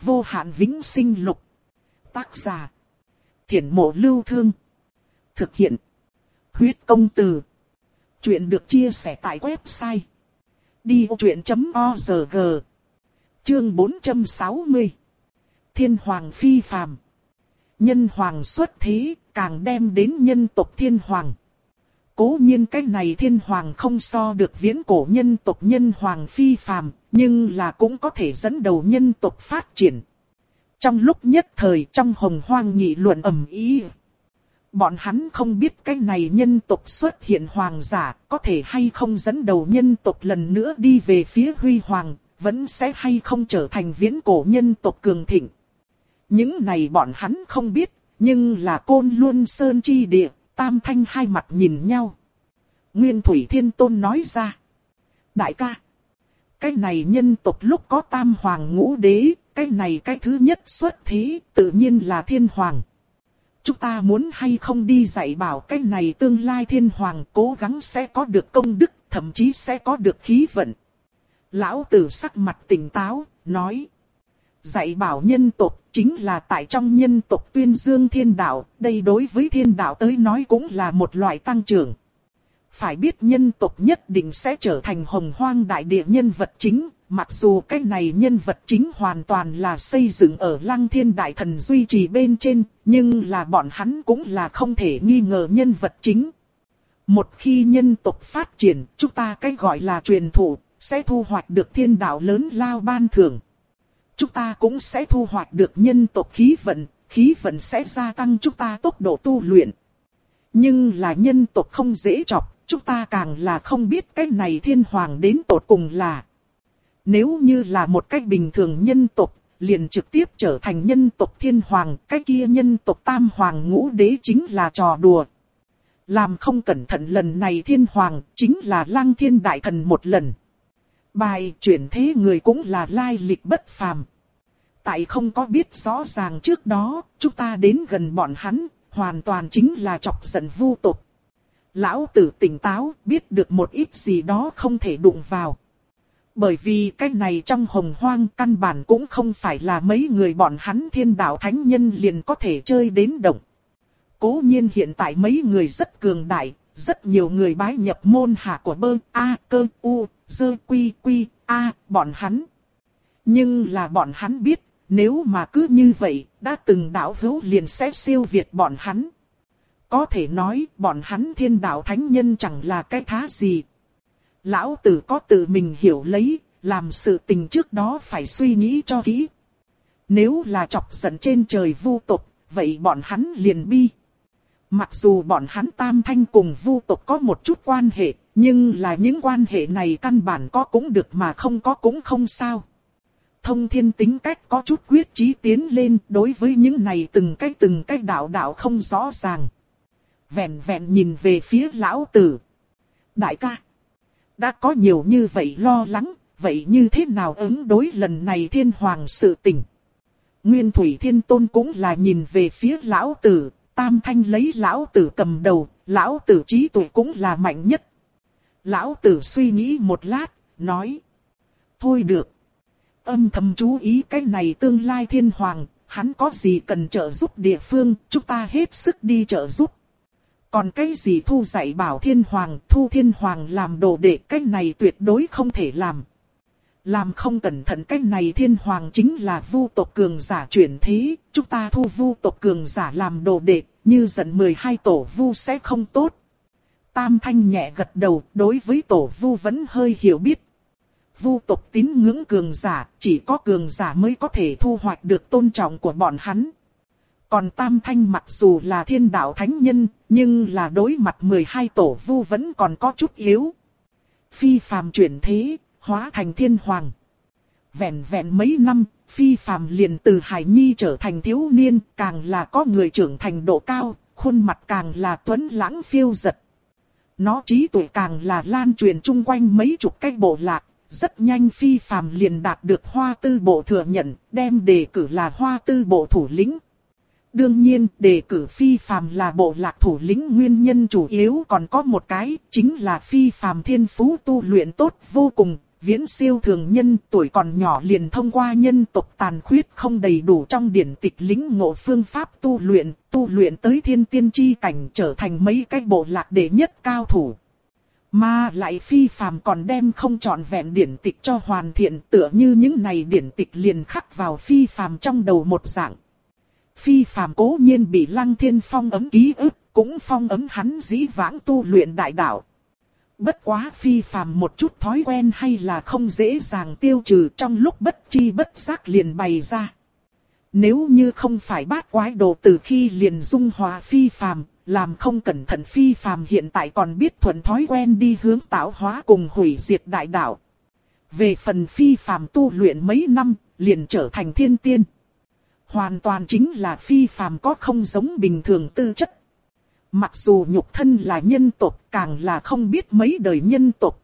Vô hạn vĩnh sinh lục. Tác giả. Thiển mộ lưu thương. Thực hiện. Huyết công từ. Chuyện được chia sẻ tại website. Đi vô chuyện.org Chương 460 Thiên Hoàng Phi Phàm Nhân Hoàng xuất thế, càng đem đến nhân tộc Thiên Hoàng. Cố nhiên cái này Thiên Hoàng không so được viễn cổ nhân tộc Nhân Hoàng Phi Phàm, nhưng là cũng có thể dẫn đầu nhân tộc phát triển. Trong lúc nhất thời trong hồng hoang nghị luận ầm ý. Bọn hắn không biết cái này nhân tộc xuất hiện hoàng giả có thể hay không dẫn đầu nhân tộc lần nữa đi về phía huy hoàng, vẫn sẽ hay không trở thành viễn cổ nhân tộc cường thịnh. Những này bọn hắn không biết, nhưng là côn luân sơn chi địa, tam thanh hai mặt nhìn nhau. Nguyên Thủy Thiên Tôn nói ra. Đại ca, cái này nhân tộc lúc có tam hoàng ngũ đế, cái này cái thứ nhất xuất thế, tự nhiên là thiên hoàng. Chúng ta muốn hay không đi dạy bảo cái này tương lai thiên hoàng cố gắng sẽ có được công đức, thậm chí sẽ có được khí vận. Lão tử sắc mặt tỉnh táo, nói. Dạy bảo nhân tộc chính là tại trong nhân tộc tuyên dương thiên đạo, đây đối với thiên đạo tới nói cũng là một loại tăng trưởng. Phải biết nhân tộc nhất định sẽ trở thành hồng hoang đại địa nhân vật chính, mặc dù cái này nhân vật chính hoàn toàn là xây dựng ở lăng thiên đại thần duy trì bên trên, nhưng là bọn hắn cũng là không thể nghi ngờ nhân vật chính. Một khi nhân tộc phát triển, chúng ta cái gọi là truyền thụ, sẽ thu hoạch được thiên đạo lớn lao ban thưởng. Chúng ta cũng sẽ thu hoạch được nhân tộc khí vận, khí vận sẽ gia tăng chúng ta tốc độ tu luyện. Nhưng là nhân tộc không dễ chọc, chúng ta càng là không biết cái này thiên hoàng đến tột cùng là. Nếu như là một cách bình thường nhân tộc, liền trực tiếp trở thành nhân tộc thiên hoàng, cái kia nhân tộc tam hoàng ngũ đế chính là trò đùa. Làm không cẩn thận lần này thiên hoàng, chính là lăng thiên đại thần một lần. Bài chuyển thế người cũng là lai lịch bất phàm. Tại không có biết rõ ràng trước đó, chúng ta đến gần bọn hắn, hoàn toàn chính là chọc giận vu tục. Lão tử tỉnh táo, biết được một ít gì đó không thể đụng vào. Bởi vì cái này trong hồng hoang căn bản cũng không phải là mấy người bọn hắn thiên đạo thánh nhân liền có thể chơi đến động. Cố nhiên hiện tại mấy người rất cường đại, rất nhiều người bái nhập môn hạ của bơ A, cơ, U, dơ, quy, quy, A, bọn hắn. Nhưng là bọn hắn biết, nếu mà cứ như vậy, đã từng đạo hữu liền sẽ siêu việt bọn hắn. Có thể nói, bọn hắn thiên đạo thánh nhân chẳng là cái thá gì. Lão tử có tự mình hiểu lấy, làm sự tình trước đó phải suy nghĩ cho kỹ. Nếu là chọc giận trên trời vu tục, vậy bọn hắn liền bi. Mặc dù bọn hắn tam thanh cùng vu tộc có một chút quan hệ, nhưng là những quan hệ này căn bản có cũng được mà không có cũng không sao. Thông thiên tính cách có chút quyết chí tiến lên đối với những này từng cái từng cái đạo đạo không rõ ràng vẹn vẹn nhìn về phía lão tử. Đại ca, đã có nhiều như vậy lo lắng, vậy như thế nào ứng đối lần này thiên hoàng sự tình? Nguyên Thủy Thiên Tôn cũng là nhìn về phía lão tử, tam thanh lấy lão tử cầm đầu, lão tử trí tuệ cũng là mạnh nhất. Lão tử suy nghĩ một lát, nói. Thôi được. Âm thầm chú ý cái này tương lai thiên hoàng, hắn có gì cần trợ giúp địa phương, chúng ta hết sức đi trợ giúp. Còn cái gì thu dạy bảo thiên hoàng, thu thiên hoàng làm đồ đệ cái này tuyệt đối không thể làm. Làm không cẩn thận cái này thiên hoàng chính là vu tộc cường giả chuyển thế, chúng ta thu vu tộc cường giả làm đồ đệ, như giận 12 tổ vu sẽ không tốt. Tam thanh nhẹ gật đầu, đối với tổ vu vẫn hơi hiểu biết. Vu tộc tín ngưỡng cường giả, chỉ có cường giả mới có thể thu hoạch được tôn trọng của bọn hắn. Còn Tam Thanh mặc dù là thiên đạo thánh nhân, nhưng là đối mặt 12 tổ vu vẫn còn có chút yếu. Phi phàm chuyển thế, hóa thành thiên hoàng. Vẹn vẹn mấy năm, phi phàm liền từ hải nhi trở thành thiếu niên, càng là có người trưởng thành độ cao, khuôn mặt càng là tuấn lãng phiêu giật. Nó trí tuệ càng là lan truyền chung quanh mấy chục cái bộ lạc, rất nhanh phi phàm liền đạt được hoa tư bộ thừa nhận, đem đề cử là hoa tư bộ thủ lĩnh. Đương nhiên, đề cử phi phàm là bộ lạc thủ lĩnh nguyên nhân chủ yếu còn có một cái, chính là phi phàm thiên phú tu luyện tốt vô cùng, viễn siêu thường nhân tuổi còn nhỏ liền thông qua nhân tộc tàn khuyết không đầy đủ trong điển tịch lính ngộ phương pháp tu luyện, tu luyện tới thiên tiên chi cảnh trở thành mấy cái bộ lạc đệ nhất cao thủ. Mà lại phi phàm còn đem không trọn vẹn điển tịch cho hoàn thiện tựa như những này điển tịch liền khắc vào phi phàm trong đầu một dạng. Phi phàm cố nhiên bị lăng thiên phong ấm ký ức, cũng phong ấm hắn dĩ vãng tu luyện đại đạo. Bất quá phi phàm một chút thói quen hay là không dễ dàng tiêu trừ trong lúc bất chi bất giác liền bày ra. Nếu như không phải bát quái đồ từ khi liền dung hòa phi phàm, làm không cẩn thận phi phàm hiện tại còn biết thuận thói quen đi hướng tạo hóa cùng hủy diệt đại đạo. Về phần phi phàm tu luyện mấy năm, liền trở thành thiên tiên. Hoàn toàn chính là phi phàm có không giống bình thường tư chất. Mặc dù nhục thân là nhân tộc càng là không biết mấy đời nhân tộc.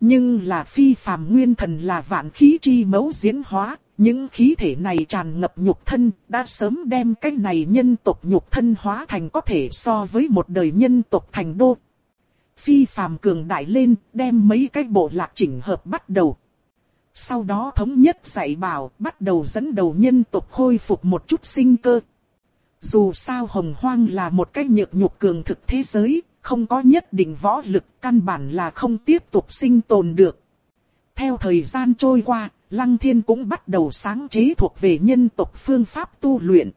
Nhưng là phi phàm nguyên thần là vạn khí chi mẫu diễn hóa, những khí thể này tràn ngập nhục thân, đã sớm đem cái này nhân tộc nhục thân hóa thành có thể so với một đời nhân tộc thành đô. Phi phàm cường đại lên, đem mấy cái bộ lạc chỉnh hợp bắt đầu. Sau đó thống nhất dạy bảo, bắt đầu dẫn đầu nhân tộc khôi phục một chút sinh cơ. Dù sao hồng hoang là một cái nhược nhục cường thực thế giới, không có nhất định võ lực, căn bản là không tiếp tục sinh tồn được. Theo thời gian trôi qua, Lăng Thiên cũng bắt đầu sáng chế thuộc về nhân tộc phương pháp tu luyện.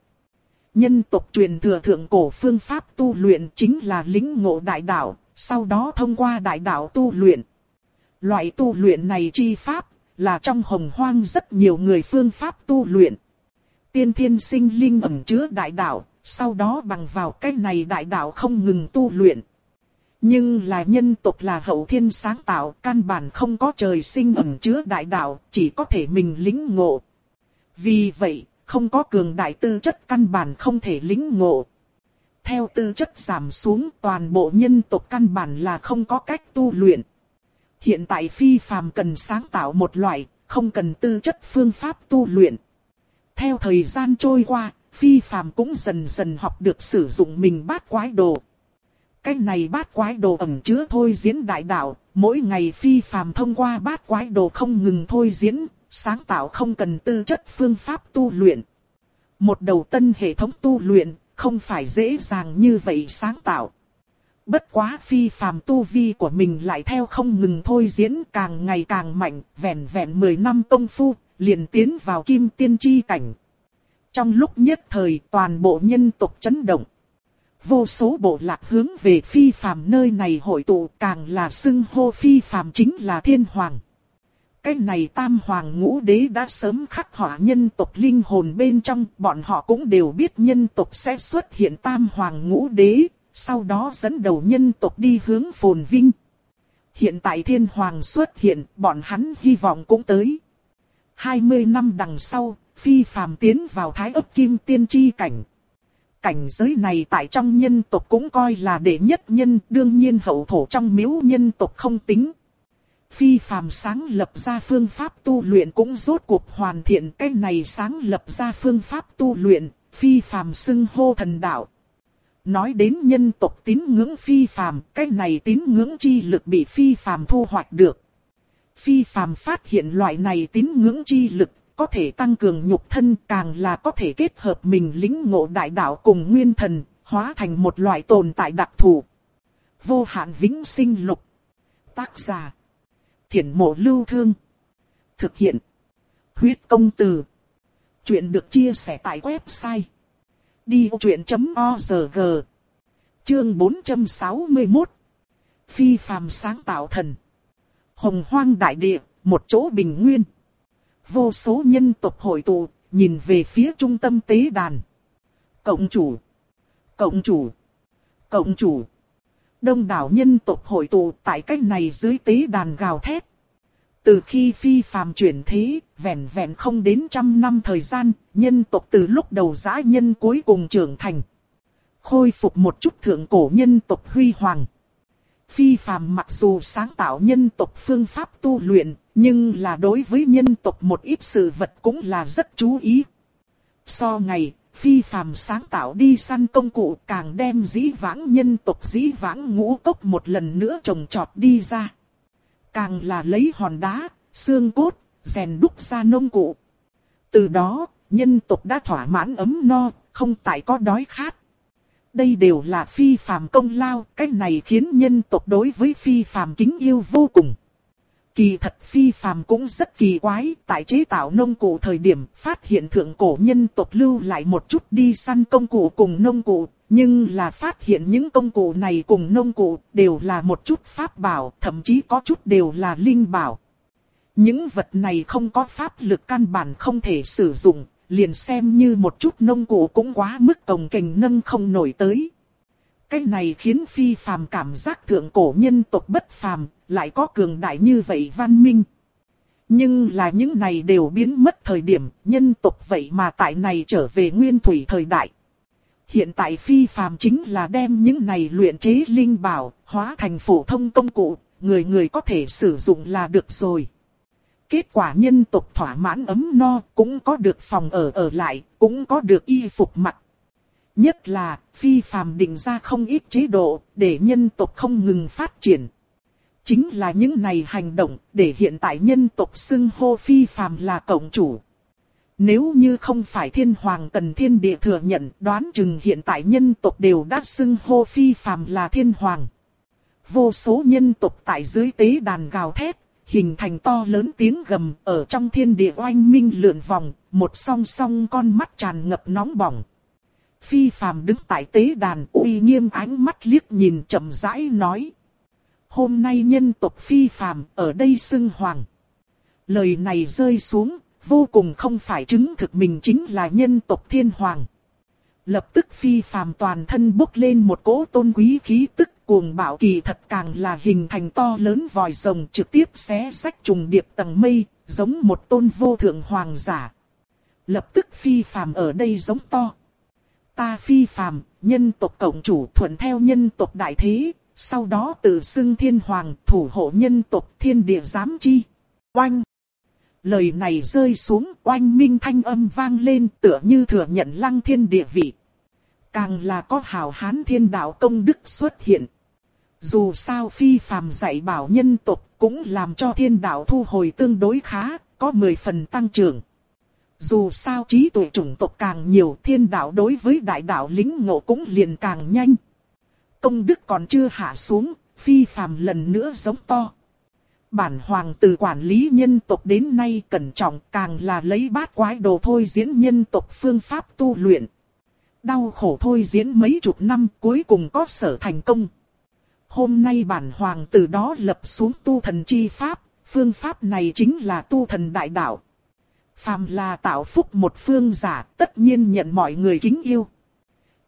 Nhân tộc truyền thừa thượng cổ phương pháp tu luyện chính là lính ngộ đại đạo, sau đó thông qua đại đạo tu luyện. Loại tu luyện này chi pháp, là trong hồng hoang rất nhiều người phương pháp tu luyện. Tiên thiên sinh linh ẩn chứa đại đạo, sau đó bằng vào cách này đại đạo không ngừng tu luyện. Nhưng là nhân tộc là hậu thiên sáng tạo, căn bản không có trời sinh ẩn chứa đại đạo, chỉ có thể mình lính ngộ. Vì vậy, không có cường đại tư chất căn bản không thể lính ngộ. Theo tư chất giảm xuống toàn bộ nhân tộc căn bản là không có cách tu luyện. Hiện tại phi phàm cần sáng tạo một loại, không cần tư chất phương pháp tu luyện. Theo thời gian trôi qua, phi phàm cũng dần dần học được sử dụng mình bát quái đồ. Cái này bát quái đồ ẩn chứa thôi diễn đại đạo, mỗi ngày phi phàm thông qua bát quái đồ không ngừng thôi diễn, sáng tạo không cần tư chất phương pháp tu luyện. Một đầu tân hệ thống tu luyện, không phải dễ dàng như vậy sáng tạo. Bất quá phi phàm tu vi của mình lại theo không ngừng thôi diễn càng ngày càng mạnh, vẹn vẹn 10 năm công phu, liền tiến vào kim tiên chi cảnh. Trong lúc nhất thời toàn bộ nhân tộc chấn động. Vô số bộ lạc hướng về phi phàm nơi này hội tụ càng là xưng hô phi phàm chính là thiên hoàng. Cái này tam hoàng ngũ đế đã sớm khắc họa nhân tộc linh hồn bên trong, bọn họ cũng đều biết nhân tộc sẽ xuất hiện tam hoàng ngũ đế, sau đó dẫn đầu nhân tộc đi hướng phồn vinh. Hiện tại thiên hoàng xuất hiện, bọn hắn hy vọng cũng tới. 20 năm đằng sau, phi phàm tiến vào thái ấp kim tiên chi cảnh. Cảnh giới này tại trong nhân tộc cũng coi là đệ nhất nhân, đương nhiên hậu thổ trong miếu nhân tộc không tính. Phi phàm sáng lập ra phương pháp tu luyện cũng rốt cuộc hoàn thiện cái này sáng lập ra phương pháp tu luyện, phi phàm xưng hô thần đạo. Nói đến nhân tộc tín ngưỡng phi phàm, cái này tín ngưỡng chi lực bị phi phàm thu hoạch được. Phi phàm phát hiện loại này tín ngưỡng chi lực có thể tăng cường nhục thân càng là có thể kết hợp mình lính ngộ đại đạo cùng nguyên thần, hóa thành một loại tồn tại đặc thù. Vô hạn vĩnh sinh lục. Tác giả. Thiển mộ lưu thương. Thực hiện. Huyết công từ. Chuyện được chia sẻ tại website. diuchoiencm.org Chương 461 Phi phàm sáng tạo thần Hồng hoang đại địa, một chỗ bình nguyên Vô số nhân tộc hội tụ, nhìn về phía trung tâm tế đàn. Cộng chủ, cộng chủ, cộng chủ. Đông đảo nhân tộc hội tụ tại cách này dưới tế đàn gào thét. Từ khi phi phàm chuyển thế, vẹn vẹn không đến trăm năm thời gian, nhân tộc từ lúc đầu giã nhân cuối cùng trưởng thành. Khôi phục một chút thượng cổ nhân tộc huy hoàng. Phi phàm mặc dù sáng tạo nhân tộc phương pháp tu luyện, nhưng là đối với nhân tộc một ít sự vật cũng là rất chú ý. So ngày, phi phàm sáng tạo đi săn công cụ càng đem dĩ vãng nhân tộc dĩ vãng ngũ cốc một lần nữa trồng trọt đi ra. Càng là lấy hòn đá, xương cốt, rèn đúc ra nông cụ. Từ đó, nhân tộc đã thỏa mãn ấm no, không tại có đói khát. Đây đều là phi phàm công lao, cái này khiến nhân tộc đối với phi phàm kính yêu vô cùng. Kỳ thật phi phàm cũng rất kỳ quái, tại chế tạo nông cụ thời điểm phát hiện thượng cổ nhân tộc lưu lại một chút đi săn công cụ cùng nông cụ, nhưng là phát hiện những công cụ này cùng nông cụ đều là một chút pháp bảo, thậm chí có chút đều là linh bảo. Những vật này không có pháp lực căn bản không thể sử dụng, liền xem như một chút nông cụ cũng quá mức cồng kềnh nâng không nổi tới. Cái này khiến phi phàm cảm giác thượng cổ nhân tộc bất phàm, lại có cường đại như vậy văn minh. Nhưng là những này đều biến mất thời điểm, nhân tộc vậy mà tại này trở về nguyên thủy thời đại. Hiện tại phi phàm chính là đem những này luyện chế linh bảo, hóa thành phổ thông công cụ, người người có thể sử dụng là được rồi. Kết quả nhân tộc thỏa mãn ấm no, cũng có được phòng ở ở lại, cũng có được y phục mặc. Nhất là, phi phàm định ra không ít chế độ, để nhân tộc không ngừng phát triển. Chính là những này hành động, để hiện tại nhân tộc xưng hô phi phàm là cộng chủ. Nếu như không phải thiên hoàng tần thiên địa thừa nhận, đoán chừng hiện tại nhân tộc đều đã xưng hô phi phàm là thiên hoàng. Vô số nhân tộc tại dưới tế đàn gào thét, hình thành to lớn tiếng gầm ở trong thiên địa oanh minh lượn vòng, một song song con mắt tràn ngập nóng bỏng. Phi phàm đứng tại tế đàn uy nghiêm ánh mắt liếc nhìn chậm rãi nói. Hôm nay nhân tộc phi phàm ở đây xưng hoàng. Lời này rơi xuống, vô cùng không phải chứng thực mình chính là nhân tộc thiên hoàng. Lập tức phi phàm toàn thân bốc lên một cỗ tôn quý khí tức cuồng bạo kỳ thật càng là hình thành to lớn vòi rồng trực tiếp xé sách trùng điệp tầng mây, giống một tôn vô thượng hoàng giả. Lập tức phi phàm ở đây giống to. Ta phi phàm, nhân tộc cộng chủ thuận theo nhân tộc đại thế, sau đó tự xưng thiên hoàng thủ hộ nhân tộc thiên địa giám chi. Oanh! Lời này rơi xuống oanh minh thanh âm vang lên tựa như thừa nhận lăng thiên địa vị. Càng là có hào hán thiên đạo công đức xuất hiện. Dù sao phi phàm dạy bảo nhân tộc cũng làm cho thiên đạo thu hồi tương đối khá, có 10 phần tăng trưởng. Dù sao trí tuệ chủng tộc càng nhiều thiên đạo đối với đại đạo lính ngộ cũng liền càng nhanh. Công đức còn chưa hạ xuống, phi phàm lần nữa giống to. Bản hoàng từ quản lý nhân tộc đến nay cẩn trọng càng là lấy bát quái đồ thôi diễn nhân tộc phương pháp tu luyện. Đau khổ thôi diễn mấy chục năm cuối cùng có sở thành công. Hôm nay bản hoàng từ đó lập xuống tu thần chi pháp, phương pháp này chính là tu thần đại đạo. Phàm là tạo phúc một phương giả tất nhiên nhận mọi người kính yêu.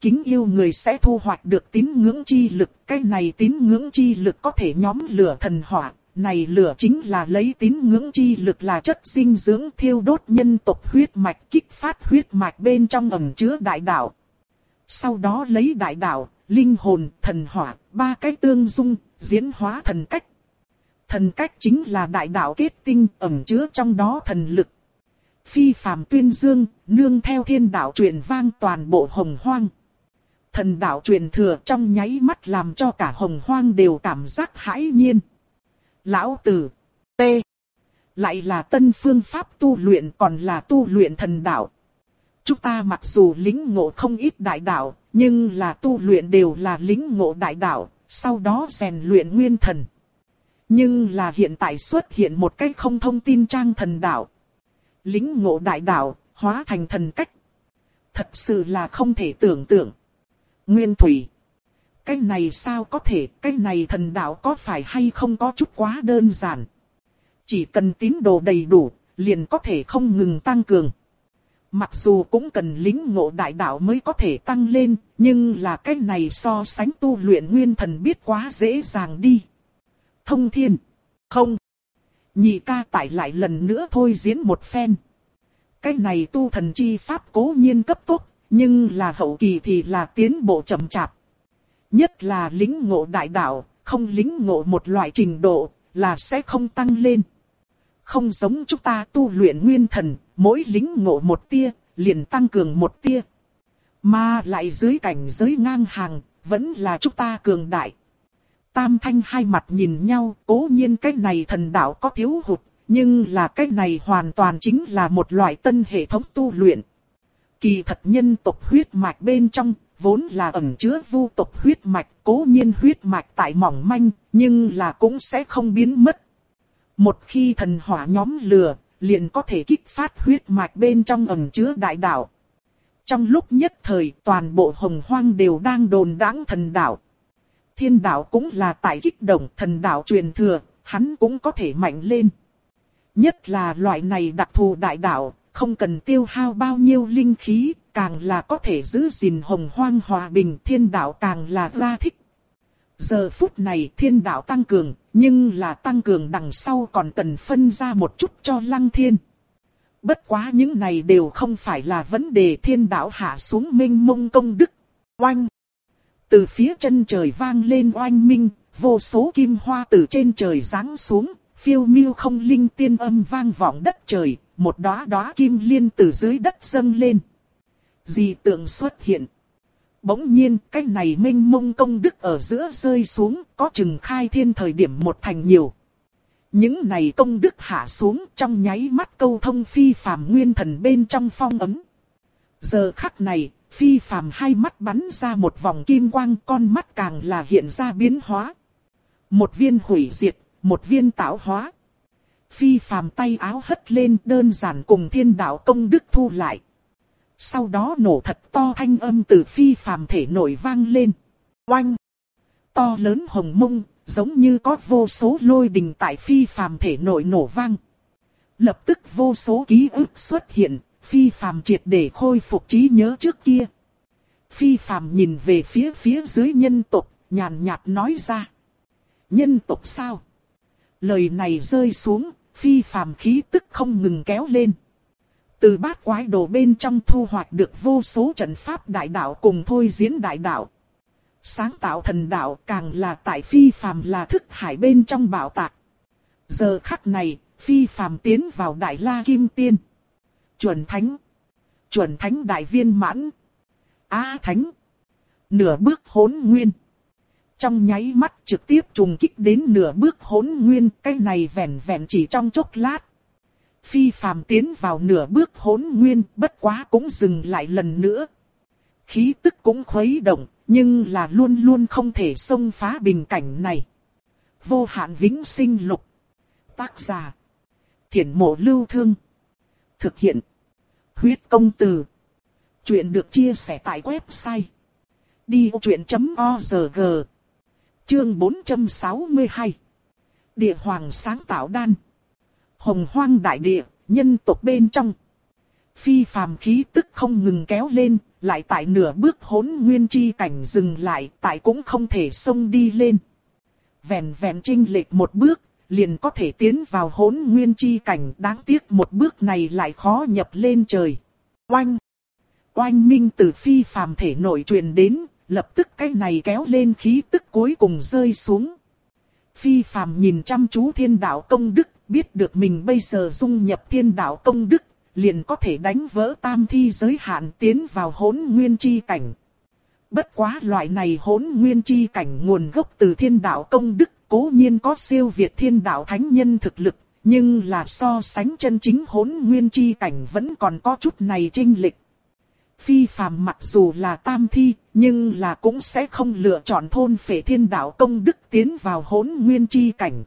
Kính yêu người sẽ thu hoạch được tín ngưỡng chi lực, cái này tín ngưỡng chi lực có thể nhóm lửa thần hỏa, này lửa chính là lấy tín ngưỡng chi lực là chất dinh dưỡng thiêu đốt nhân tộc huyết mạch kích phát huyết mạch bên trong ẩn chứa đại đạo. Sau đó lấy đại đạo, linh hồn, thần hỏa, ba cái tương dung, diễn hóa thần cách. Thần cách chính là đại đạo kết tinh ẩn chứa trong đó thần lực. Phi phàm tuyên dương, nương theo thiên đạo truyền vang toàn bộ hồng hoang. Thần đạo truyền thừa trong nháy mắt làm cho cả hồng hoang đều cảm giác hãi nhiên. Lão tử, T. Lại là tân phương pháp tu luyện còn là tu luyện thần đạo. Chúng ta mặc dù lính ngộ không ít đại đạo, nhưng là tu luyện đều là lính ngộ đại đạo, sau đó rèn luyện nguyên thần. Nhưng là hiện tại xuất hiện một cách không thông tin trang thần đạo. Lính ngộ đại đạo, hóa thành thần cách. Thật sự là không thể tưởng tượng. Nguyên thủy. Cái này sao có thể, cái này thần đạo có phải hay không có chút quá đơn giản. Chỉ cần tín đồ đầy đủ, liền có thể không ngừng tăng cường. Mặc dù cũng cần lính ngộ đại đạo mới có thể tăng lên, nhưng là cái này so sánh tu luyện nguyên thần biết quá dễ dàng đi. Thông thiên. Không. Nhị ca tại lại lần nữa thôi diễn một phen. Cái này tu thần chi pháp cố nhiên cấp tốc, nhưng là hậu kỳ thì là tiến bộ chậm chạp. Nhất là lính ngộ đại đạo, không lính ngộ một loại trình độ, là sẽ không tăng lên. Không giống chúng ta tu luyện nguyên thần, mỗi lính ngộ một tia, liền tăng cường một tia. Mà lại dưới cảnh giới ngang hàng, vẫn là chúng ta cường đại. Tam thanh hai mặt nhìn nhau, cố nhiên cái này thần đạo có thiếu hụt, nhưng là cái này hoàn toàn chính là một loại tân hệ thống tu luyện. Kỳ thật nhân tộc huyết mạch bên trong, vốn là ẩn chứa vu tộc huyết mạch, cố nhiên huyết mạch tại mỏng manh, nhưng là cũng sẽ không biến mất. Một khi thần hỏa nhóm lửa, liền có thể kích phát huyết mạch bên trong ẩn chứa đại đạo. Trong lúc nhất thời toàn bộ hồng hoang đều đang đồn đáng thần đạo. Thiên đạo cũng là tại kích động thần đạo truyền thừa, hắn cũng có thể mạnh lên. Nhất là loại này đặc thù đại đạo, không cần tiêu hao bao nhiêu linh khí, càng là có thể giữ gìn hồng hoang hòa bình thiên đạo càng là ra thích. Giờ phút này thiên đạo tăng cường, nhưng là tăng cường đằng sau còn cần phân ra một chút cho lăng thiên. Bất quá những này đều không phải là vấn đề thiên đạo hạ xuống minh mông công đức. Oanh! Từ phía chân trời vang lên oanh minh, vô số kim hoa từ trên trời giáng xuống, phiêu miêu không linh tiên âm vang vọng đất trời, một đóa đóa kim liên từ dưới đất dâng lên. Dị tượng xuất hiện. Bỗng nhiên, cái này minh mông công đức ở giữa rơi xuống, có chừng khai thiên thời điểm một thành nhiều. Những này công đức hạ xuống trong nháy mắt câu thông phi phàm nguyên thần bên trong phong ấm. Giờ khắc này, phi phàm hai mắt bắn ra một vòng kim quang con mắt càng là hiện ra biến hóa. Một viên hủy diệt, một viên tạo hóa. Phi phàm tay áo hất lên đơn giản cùng thiên đạo công đức thu lại. Sau đó nổ thật to thanh âm từ phi phàm thể nổi vang lên. Oanh! To lớn hồng mông, giống như có vô số lôi đình tại phi phàm thể nổi nổ vang. Lập tức vô số ký ức xuất hiện, phi phàm triệt để khôi phục trí nhớ trước kia. Phi phàm nhìn về phía phía dưới nhân tộc, nhàn nhạt nói ra. Nhân tộc sao? Lời này rơi xuống, phi phàm khí tức không ngừng kéo lên. Từ bát quái đồ bên trong thu hoạch được vô số trận pháp đại đạo cùng thôi diễn đại đạo. Sáng tạo thần đạo càng là tại phi phàm là thức hải bên trong bảo tạc. Giờ khắc này, phi phàm tiến vào đại la kim tiên. Chuẩn thánh. Chuẩn thánh đại viên mãn. Á thánh. Nửa bước hỗn nguyên. Trong nháy mắt trực tiếp trùng kích đến nửa bước hỗn nguyên, cái này vẹn vẹn chỉ trong chốc lát. Phi phàm tiến vào nửa bước hỗn nguyên, bất quá cũng dừng lại lần nữa. Khí tức cũng khuấy động, nhưng là luôn luôn không thể xông phá bình cảnh này. Vô hạn vĩnh sinh lục. Tác giả. Thiển mộ lưu thương. Thực hiện. Huyết công từ. Chuyện được chia sẻ tại website. Đi vô chuyện.org Chương 462 Địa hoàng sáng tạo đan Hồng hoang đại địa, nhân tộc bên trong. Phi phàm khí tức không ngừng kéo lên, lại tại nửa bước hỗn nguyên chi cảnh dừng lại, tại cũng không thể xông đi lên. Vẹn vẹn trinh lệch một bước, liền có thể tiến vào hỗn nguyên chi cảnh, đáng tiếc một bước này lại khó nhập lên trời. Oanh! Oanh minh từ phi phàm thể nội truyền đến, lập tức cái này kéo lên khí tức cuối cùng rơi xuống. Phi phàm nhìn chăm chú thiên đạo công đức, biết được mình bây giờ dung nhập thiên đạo công đức, liền có thể đánh vỡ tam thi giới hạn tiến vào hỗn nguyên chi cảnh. Bất quá loại này hỗn nguyên chi cảnh nguồn gốc từ thiên đạo công đức, cố nhiên có siêu việt thiên đạo thánh nhân thực lực, nhưng là so sánh chân chính hỗn nguyên chi cảnh vẫn còn có chút này trinh lịch. Phi phàm mặc dù là tam thi, nhưng là cũng sẽ không lựa chọn thôn phệ thiên đạo công đức tiến vào hỗn nguyên chi cảnh.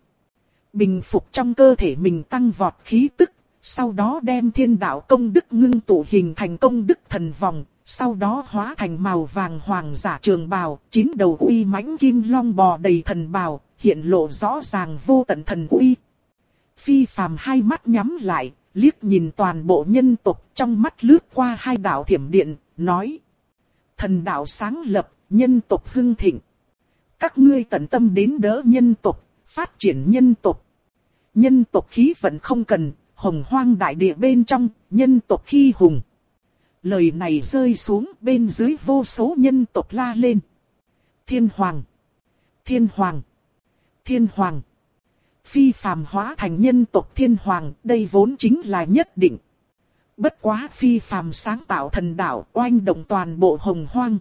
Bình phục trong cơ thể mình tăng vọt khí tức, sau đó đem thiên đạo công đức ngưng tụ hình thành công đức thần vòng, sau đó hóa thành màu vàng hoàng giả trường bào, chín đầu uy mãnh kim long bò đầy thần bào, hiện lộ rõ ràng vô tận thần uy. Phi phàm hai mắt nhắm lại, liếc nhìn toàn bộ nhân tộc trong mắt lướt qua hai đạo thiểm điện, nói. Thần đạo sáng lập, nhân tộc hưng thịnh. Các ngươi tận tâm đến đỡ nhân tộc, phát triển nhân tộc. Nhân tộc khí vận không cần, hồng hoang đại địa bên trong, nhân tộc khi hùng. Lời này rơi xuống bên dưới vô số nhân tộc la lên. Thiên Hoàng! Thiên Hoàng! Thiên Hoàng! Phi phàm hóa thành nhân tộc Thiên Hoàng, đây vốn chính là nhất định. Bất quá phi phàm sáng tạo thần đạo oanh động toàn bộ hồng hoang.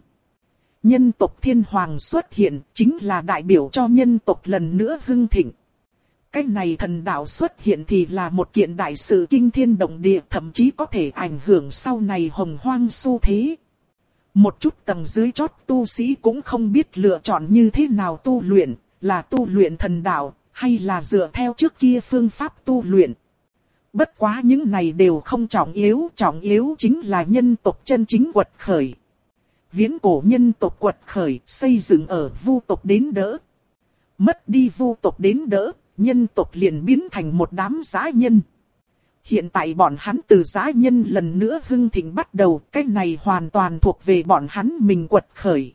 Nhân tộc Thiên Hoàng xuất hiện chính là đại biểu cho nhân tộc lần nữa hưng thịnh cái này thần đạo xuất hiện thì là một kiện đại sự kinh thiên động địa thậm chí có thể ảnh hưởng sau này hồng hoang su thế. Một chút tầng dưới chót tu sĩ cũng không biết lựa chọn như thế nào tu luyện, là tu luyện thần đạo, hay là dựa theo trước kia phương pháp tu luyện. Bất quá những này đều không trọng yếu, trọng yếu chính là nhân tộc chân chính quật khởi. Viễn cổ nhân tộc quật khởi, xây dựng ở vu tộc đến đỡ. Mất đi vu tộc đến đỡ, nhân tộc liền biến thành một đám giá nhân. Hiện tại bọn hắn từ giá nhân lần nữa hưng thịnh bắt đầu, cái này hoàn toàn thuộc về bọn hắn mình quật khởi.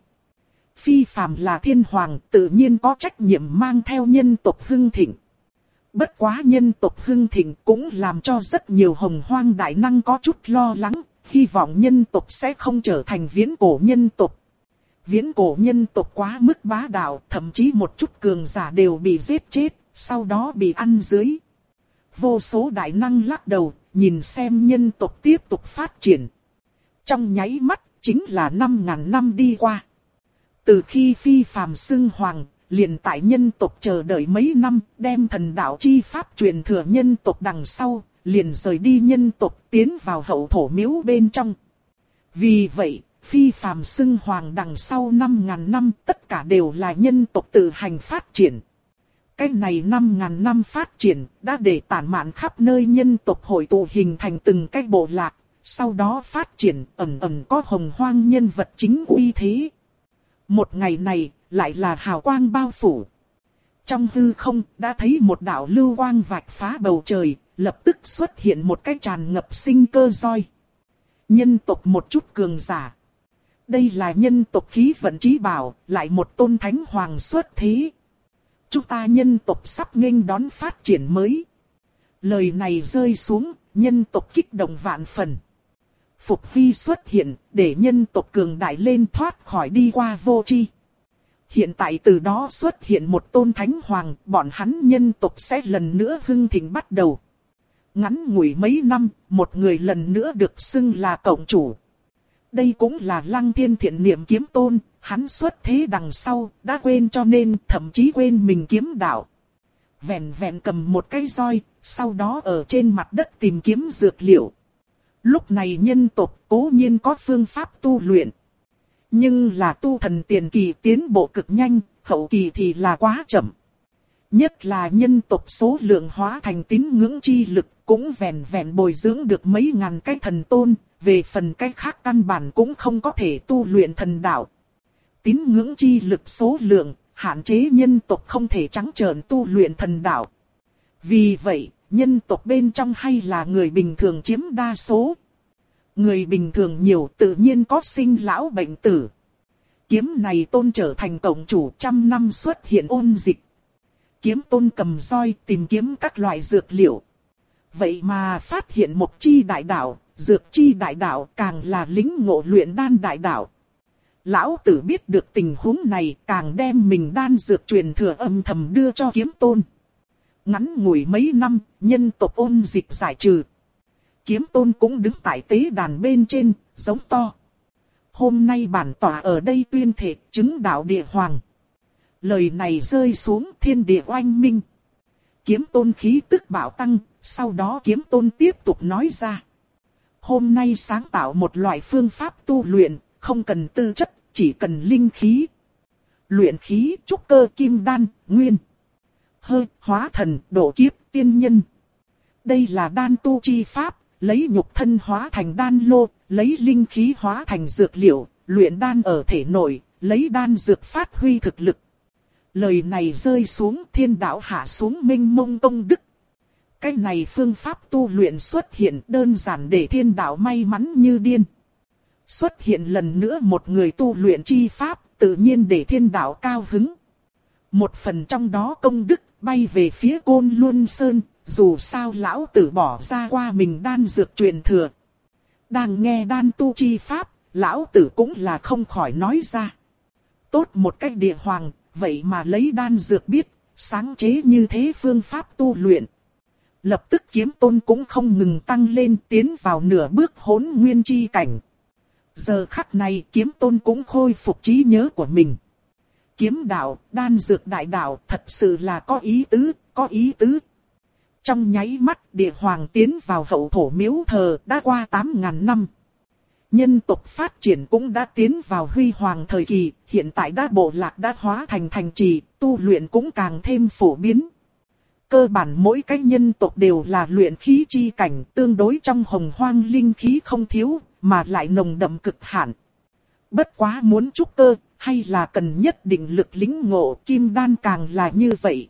Phi phàm là thiên hoàng, tự nhiên có trách nhiệm mang theo nhân tộc hưng thịnh. Bất quá nhân tộc hưng thịnh cũng làm cho rất nhiều hồng hoang đại năng có chút lo lắng, hy vọng nhân tộc sẽ không trở thành viễn cổ nhân tộc. Viễn cổ nhân tộc quá mức bá đạo, thậm chí một chút cường giả đều bị giết chết, sau đó bị ăn dưới. Vô số đại năng lắc đầu, nhìn xem nhân tộc tiếp tục phát triển. Trong nháy mắt, chính là 5.000 năm đi qua. Từ khi phi phàm xưng hoàng, liền tại nhân tộc chờ đợi mấy năm, đem thần đạo chi pháp truyền thừa nhân tộc đằng sau, liền rời đi nhân tộc tiến vào hậu thổ miếu bên trong. Vì vậy, phi phàm xưng hoàng đằng sau 5.000 năm tất cả đều là nhân tộc tự hành phát triển. Cái này năm ngàn năm phát triển đã để tản mạn khắp nơi nhân tộc hội tụ hình thành từng cái bộ lạc, sau đó phát triển ẩn ẩn có hồng hoang nhân vật chính uy thế. Một ngày này, lại là hào quang bao phủ. Trong hư không, đã thấy một đạo lưu quang vạch phá bầu trời, lập tức xuất hiện một cái tràn ngập sinh cơ roi. Nhân tộc một chút cường giả. Đây là nhân tộc khí vận trí bảo, lại một tôn thánh hoàng xuất thế. Chúng ta nhân tộc sắp nghênh đón phát triển mới. Lời này rơi xuống, nhân tộc kích động vạn phần. Phục vi xuất hiện, để nhân tộc cường đại lên thoát khỏi đi qua vô tri. Hiện tại từ đó xuất hiện một tôn thánh hoàng, bọn hắn nhân tộc sẽ lần nữa hưng thịnh bắt đầu. Ngắn ngủi mấy năm, một người lần nữa được xưng là cộng chủ. Đây cũng là lăng thiên thiện niệm kiếm tôn, hắn xuất thế đằng sau, đã quên cho nên thậm chí quên mình kiếm đạo. Vẹn vẹn cầm một cái roi, sau đó ở trên mặt đất tìm kiếm dược liệu. Lúc này nhân tộc cố nhiên có phương pháp tu luyện. Nhưng là tu thần tiền kỳ tiến bộ cực nhanh, hậu kỳ thì là quá chậm. Nhất là nhân tộc số lượng hóa thành tín ngưỡng chi lực cũng vẹn vẹn bồi dưỡng được mấy ngàn cái thần tôn, về phần cái khác căn bản cũng không có thể tu luyện thần đạo. Tín ngưỡng chi lực số lượng, hạn chế nhân tộc không thể trắng trợn tu luyện thần đạo. Vì vậy, nhân tộc bên trong hay là người bình thường chiếm đa số. Người bình thường nhiều tự nhiên có sinh lão bệnh tử. Kiếm này tôn trở thành tổng chủ trăm năm xuất hiện ôn dịch. Kiếm tôn cầm roi tìm kiếm các loại dược liệu. Vậy mà phát hiện một chi đại đạo, dược chi đại đạo càng là lính ngộ luyện đan đại đạo. Lão tử biết được tình huống này càng đem mình đan dược truyền thừa âm thầm đưa cho kiếm tôn. Ngắn ngủi mấy năm, nhân tộc ôn dịch giải trừ. Kiếm tôn cũng đứng tại tế đàn bên trên, giống to. Hôm nay bản tỏa ở đây tuyên thể chứng đạo địa hoàng. Lời này rơi xuống thiên địa oanh minh. Kiếm tôn khí tức bảo tăng, sau đó kiếm tôn tiếp tục nói ra. Hôm nay sáng tạo một loại phương pháp tu luyện, không cần tư chất, chỉ cần linh khí. Luyện khí, trúc cơ kim đan, nguyên. Hơi, hóa thần, độ kiếp, tiên nhân. Đây là đan tu chi pháp, lấy nhục thân hóa thành đan lô, lấy linh khí hóa thành dược liệu, luyện đan ở thể nội, lấy đan dược phát huy thực lực. Lời này rơi xuống thiên đạo hạ xuống minh mông tông đức. Cái này phương pháp tu luyện xuất hiện đơn giản để thiên đạo may mắn như điên. Xuất hiện lần nữa một người tu luyện chi pháp, tự nhiên để thiên đạo cao hứng. Một phần trong đó công đức bay về phía côn luân sơn, dù sao lão tử bỏ ra qua mình đan dược truyền thừa. Đang nghe đan tu chi pháp, lão tử cũng là không khỏi nói ra. Tốt một cách địa hoàng, vậy mà lấy đan dược biết, sáng chế như thế phương pháp tu luyện. Lập tức kiếm tôn cũng không ngừng tăng lên tiến vào nửa bước hỗn nguyên chi cảnh. Giờ khắc này kiếm tôn cũng khôi phục trí nhớ của mình. Kiếm đạo, đan dược đại đạo thật sự là có ý tứ, có ý tứ. Trong nháy mắt địa hoàng tiến vào hậu thổ miếu thờ đã qua 8.000 năm. Nhân tộc phát triển cũng đã tiến vào huy hoàng thời kỳ, hiện tại đa bộ lạc đã hóa thành thành trì, tu luyện cũng càng thêm phổ biến. Cơ bản mỗi cái nhân tộc đều là luyện khí chi cảnh, tương đối trong hồng hoang linh khí không thiếu, mà lại nồng đậm cực hạn. Bất quá muốn trúc cơ, hay là cần nhất định lực lính ngộ kim đan càng là như vậy.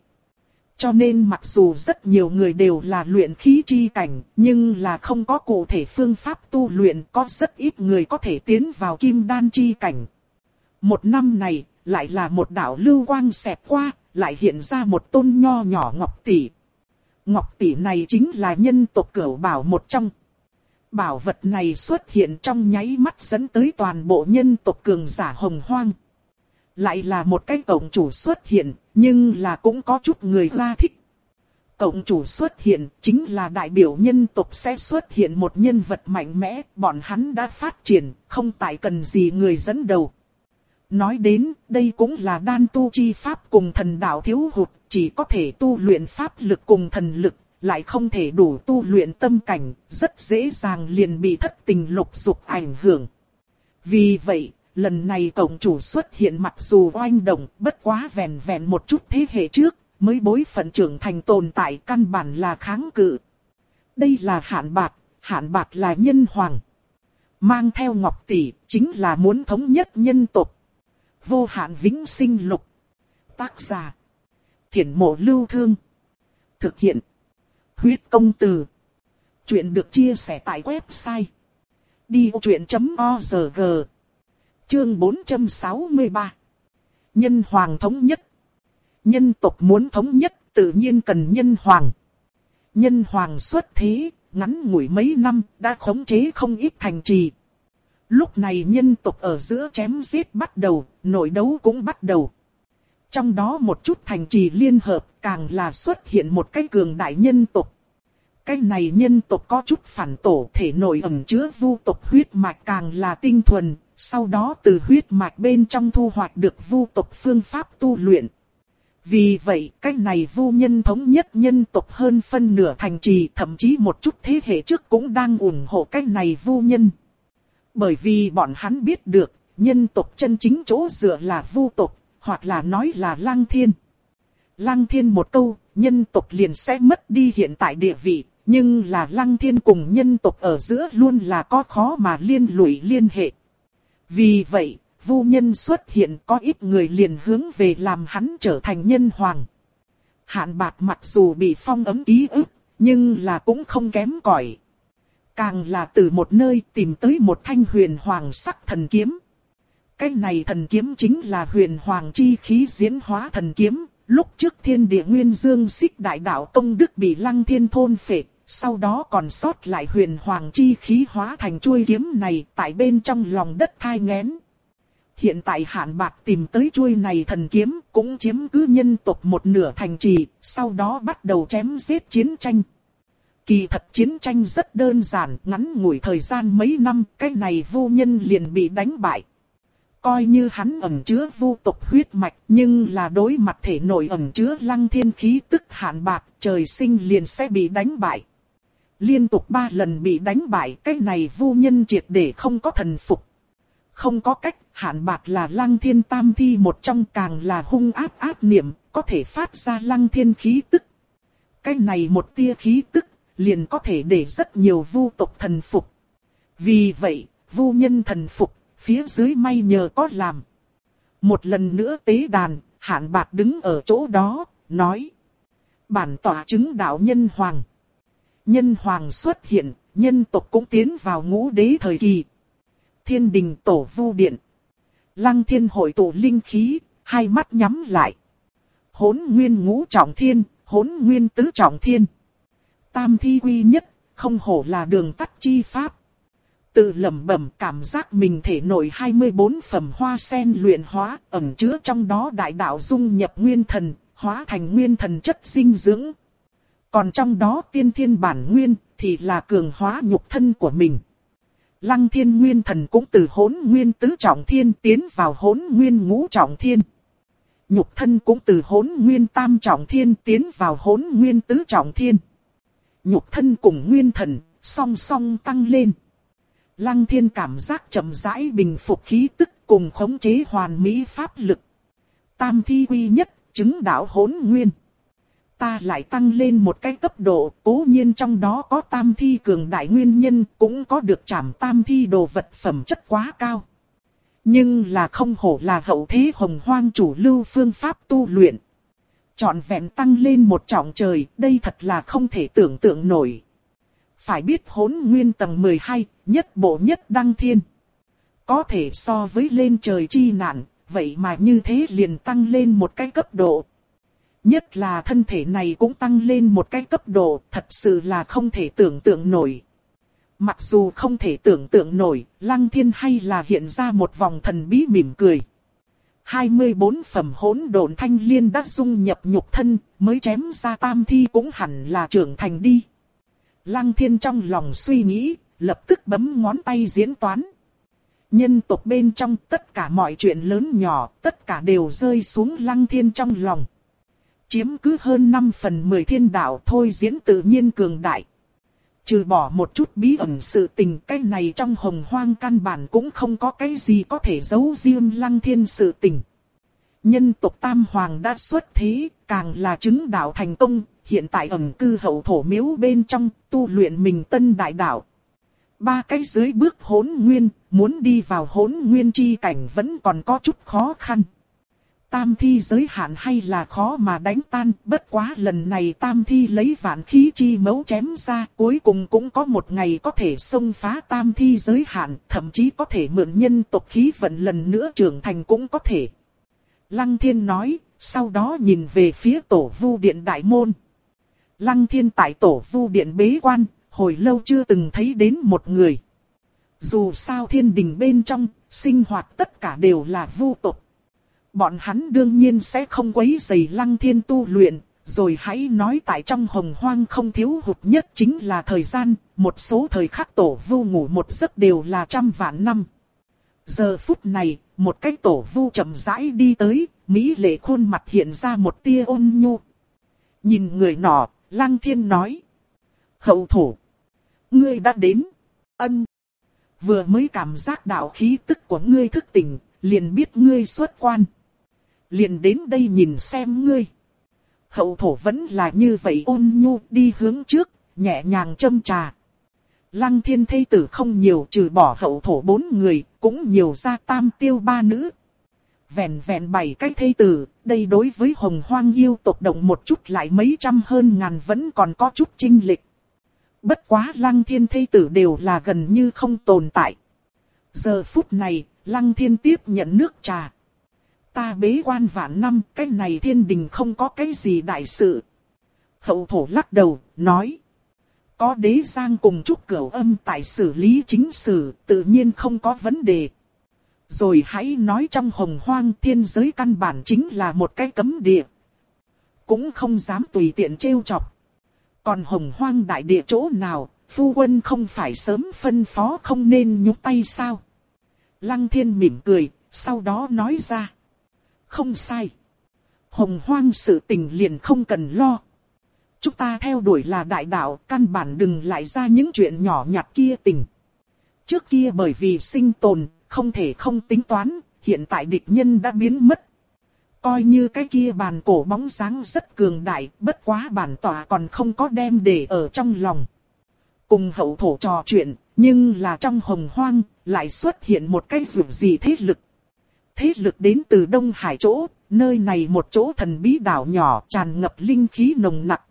Cho nên mặc dù rất nhiều người đều là luyện khí chi cảnh, nhưng là không có cụ thể phương pháp tu luyện, có rất ít người có thể tiến vào kim đan chi cảnh. Một năm này, lại là một đạo lưu quang xẹt qua, lại hiện ra một tôn nho nhỏ ngọc tỷ. Ngọc tỷ này chính là nhân tộc cửu bảo một trong. Bảo vật này xuất hiện trong nháy mắt dẫn tới toàn bộ nhân tộc cường giả hồng hoang. Lại là một cái tổng chủ xuất hiện, nhưng là cũng có chút người ra thích. tổng chủ xuất hiện chính là đại biểu nhân tộc sẽ xuất hiện một nhân vật mạnh mẽ, bọn hắn đã phát triển, không tại cần gì người dẫn đầu. Nói đến, đây cũng là đan tu chi pháp cùng thần đạo thiếu hụt, chỉ có thể tu luyện pháp lực cùng thần lực, lại không thể đủ tu luyện tâm cảnh, rất dễ dàng liền bị thất tình lục dục ảnh hưởng. Vì vậy, lần này tổng chủ xuất hiện mặc dù oanh động, bất quá vẹn vẹn một chút thế hệ trước, mới bối phận trưởng thành tồn tại căn bản là kháng cự. Đây là hạn bạc, hạn bạc là nhân hoàng. Mang theo ngọc tỷ, chính là muốn thống nhất nhân tộc. Vô hạn vĩnh sinh lục. Tác giả. Thiển mộ lưu thương. Thực hiện. Huyết công từ. Chuyện được chia sẻ tại website. Đi truyện.org Chương 463 Nhân hoàng thống nhất Nhân tộc muốn thống nhất tự nhiên cần nhân hoàng. Nhân hoàng xuất thế, ngắn ngủi mấy năm đã khống chế không ít thành trì. Lúc này nhân tộc ở giữa chém giết bắt đầu, nội đấu cũng bắt đầu. Trong đó một chút thành trì liên hợp càng là xuất hiện một cái cường đại nhân tộc. Cái này nhân tộc có chút phản tổ thể nội ẩn chứa vu tộc huyết mạch càng là tinh thuần, sau đó từ huyết mạch bên trong thu hoạch được vu tộc phương pháp tu luyện. Vì vậy, cách này vu nhân thống nhất nhân tộc hơn phân nửa thành trì, thậm chí một chút thế hệ trước cũng đang ủng hộ cách này vu nhân. Bởi vì bọn hắn biết được, nhân tộc chân chính chỗ dựa là vu tộc, hoặc là nói là lăng thiên. Lăng thiên một câu, nhân tộc liền sẽ mất đi hiện tại địa vị, nhưng là lăng thiên cùng nhân tộc ở giữa luôn là có khó mà liên lụy liên hệ. Vì vậy, vu nhân xuất hiện có ít người liền hướng về làm hắn trở thành nhân hoàng. Hạn bạc mặc dù bị phong ấm ký ức, nhưng là cũng không kém cỏi. Càng là từ một nơi tìm tới một thanh huyền hoàng sắc thần kiếm. Cái này thần kiếm chính là huyền hoàng chi khí diễn hóa thần kiếm. Lúc trước thiên địa nguyên dương xích đại đạo công đức bị lăng thiên thôn phệ, sau đó còn sót lại huyền hoàng chi khí hóa thành chuôi kiếm này tại bên trong lòng đất thai ngén. Hiện tại hạn bạc tìm tới chuôi này thần kiếm cũng chiếm cứ nhân tộc một nửa thành trì, sau đó bắt đầu chém giết chiến tranh. Kỳ thật chiến tranh rất đơn giản, ngắn ngủi thời gian mấy năm, cái này vô nhân liền bị đánh bại. Coi như hắn ẩn chứa vô tộc huyết mạch, nhưng là đối mặt thể nội ẩn chứa lăng thiên khí tức hạn bạc, trời sinh liền sẽ bị đánh bại. Liên tục ba lần bị đánh bại, cái này vô nhân triệt để không có thần phục. Không có cách, hạn bạc là lăng thiên tam thi một trong càng là hung áp áp niệm, có thể phát ra lăng thiên khí tức. Cái này một tia khí tức, liền có thể để rất nhiều vu tộc thần phục. Vì vậy, vu nhân thần phục, phía dưới may nhờ có làm. Một lần nữa tế đàn, hạn bạc đứng ở chỗ đó, nói. Bản tỏa chứng đạo nhân hoàng. Nhân hoàng xuất hiện, nhân tộc cũng tiến vào ngũ đế thời kỳ. Thiên đình tổ vu điện. Lăng thiên hội tụ linh khí, hai mắt nhắm lại. Hốn nguyên ngũ trọng thiên, hốn nguyên tứ trọng thiên. Tam thi quy nhất, không hổ là đường tắt chi pháp. Tự lẩm bẩm cảm giác mình thể nội 24 phẩm hoa sen luyện hóa, ẩn chứa trong đó đại đạo dung nhập nguyên thần, hóa thành nguyên thần chất dinh dưỡng. Còn trong đó tiên thiên bản nguyên, thì là cường hóa nhục thân của mình. Lăng thiên nguyên thần cũng từ hỗn nguyên tứ trọng thiên tiến vào hỗn nguyên ngũ trọng thiên. Nhục thân cũng từ hỗn nguyên tam trọng thiên tiến vào hỗn nguyên tứ trọng thiên. Nhục thân cùng nguyên thần, song song tăng lên. Lăng thiên cảm giác chậm rãi bình phục khí tức cùng khống chế hoàn mỹ pháp lực. Tam thi quy nhất, chứng đạo hỗn nguyên. Ta lại tăng lên một cái cấp độ, cố nhiên trong đó có tam thi cường đại nguyên nhân, cũng có được trảm tam thi đồ vật phẩm chất quá cao. Nhưng là không hổ là hậu thế hồng hoang chủ lưu phương pháp tu luyện. Chọn vẹn tăng lên một trọng trời, đây thật là không thể tưởng tượng nổi. Phải biết hỗn nguyên tầng 12, nhất bộ nhất đăng thiên. Có thể so với lên trời chi nạn, vậy mà như thế liền tăng lên một cái cấp độ. Nhất là thân thể này cũng tăng lên một cái cấp độ, thật sự là không thể tưởng tượng nổi. Mặc dù không thể tưởng tượng nổi, Lăng Thiên hay là hiện ra một vòng thần bí mỉm cười. 24 phẩm hỗn độn thanh liên đã dung nhập nhục thân, mới chém ra tam thi cũng hẳn là trưởng thành đi. Lăng Thiên trong lòng suy nghĩ, lập tức bấm ngón tay diễn toán. Nhân tộc bên trong tất cả mọi chuyện lớn nhỏ, tất cả đều rơi xuống Lăng Thiên trong lòng. Chiếm cứ hơn 5 phần 10 thiên đạo thôi diễn tự nhiên cường đại. Trừ bỏ một chút bí ẩn sự tình cái này trong hồng hoang căn bản cũng không có cái gì có thể giấu riêng lăng thiên sự tình. Nhân tộc Tam Hoàng đã xuất thế, càng là chứng đạo thành công, hiện tại ẩn cư hậu thổ miếu bên trong, tu luyện mình tân đại đạo. Ba cái dưới bước hỗn nguyên, muốn đi vào hỗn nguyên chi cảnh vẫn còn có chút khó khăn. Tam thi giới hạn hay là khó mà đánh tan, bất quá lần này tam thi lấy vạn khí chi mấu chém ra, cuối cùng cũng có một ngày có thể xông phá tam thi giới hạn, thậm chí có thể mượn nhân tộc khí vận lần nữa trưởng thành cũng có thể. Lăng thiên nói, sau đó nhìn về phía tổ vu điện đại môn. Lăng thiên tại tổ vu điện bế quan, hồi lâu chưa từng thấy đến một người. Dù sao thiên đình bên trong, sinh hoạt tất cả đều là vu tộc. Bọn hắn đương nhiên sẽ không quấy rầy lăng thiên tu luyện, rồi hãy nói tại trong hồng hoang không thiếu hụt nhất chính là thời gian, một số thời khắc tổ vu ngủ một giấc đều là trăm vạn năm. Giờ phút này, một cái tổ vu chậm rãi đi tới, Mỹ lệ khuôn mặt hiện ra một tia ôn nhu. Nhìn người nọ, lăng thiên nói. Hậu thủ. Ngươi đã đến. Ân. Vừa mới cảm giác đạo khí tức của ngươi thức tỉnh, liền biết ngươi xuất quan liền đến đây nhìn xem ngươi. Hậu thổ vẫn là như vậy ôn nhu đi hướng trước, nhẹ nhàng châm trà. Lăng thiên thây tử không nhiều trừ bỏ hậu thổ bốn người, cũng nhiều ra tam tiêu ba nữ. Vẹn vẹn bảy cái thây tử, đây đối với hồng hoang yêu tộc động một chút lại mấy trăm hơn ngàn vẫn còn có chút trinh lịch. Bất quá lăng thiên thây tử đều là gần như không tồn tại. Giờ phút này, lăng thiên tiếp nhận nước trà. Ta bế quan vạn năm, cái này thiên đình không có cái gì đại sự. Hậu thổ lắc đầu, nói. Có đế giang cùng chúc cửu âm tại xử lý chính sự, tự nhiên không có vấn đề. Rồi hãy nói trong hồng hoang thiên giới căn bản chính là một cái cấm địa. Cũng không dám tùy tiện trêu chọc. Còn hồng hoang đại địa chỗ nào, phu quân không phải sớm phân phó không nên nhúc tay sao? Lăng thiên mỉm cười, sau đó nói ra không sai. Hồng hoang sự tình liền không cần lo. Chúng ta theo đuổi là đại đạo, căn bản đừng lại ra những chuyện nhỏ nhặt kia tình. Trước kia bởi vì sinh tồn, không thể không tính toán, hiện tại địch nhân đã biến mất. Coi như cái kia bàn cổ bóng sáng rất cường đại, bất quá bản tỏa còn không có đem để ở trong lòng. Cùng hậu thổ trò chuyện, nhưng là trong hồng hoang, lại xuất hiện một cái rủi gì thế lực thế lực đến từ Đông Hải chỗ, nơi này một chỗ thần bí đảo nhỏ tràn ngập linh khí nồng nặc.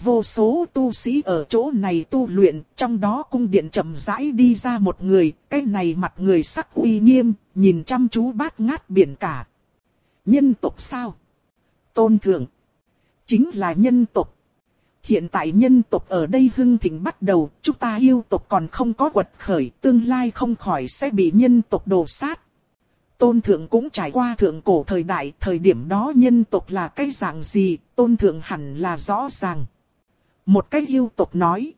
Vô số tu sĩ ở chỗ này tu luyện, trong đó cung điện chậm rãi đi ra một người, cái này mặt người sắc uy nghiêm, nhìn chăm chú bát ngát biển cả. Nhân tộc sao? Tôn thượng. Chính là nhân tộc. Hiện tại nhân tộc ở đây hưng thịnh bắt đầu, chúng ta yêu tộc còn không có quật khởi, tương lai không khỏi sẽ bị nhân tộc đổ sát. Tôn thượng cũng trải qua thượng cổ thời đại, thời điểm đó nhân tộc là cái dạng gì, tôn thượng hẳn là rõ ràng. Một cái yêu tộc nói.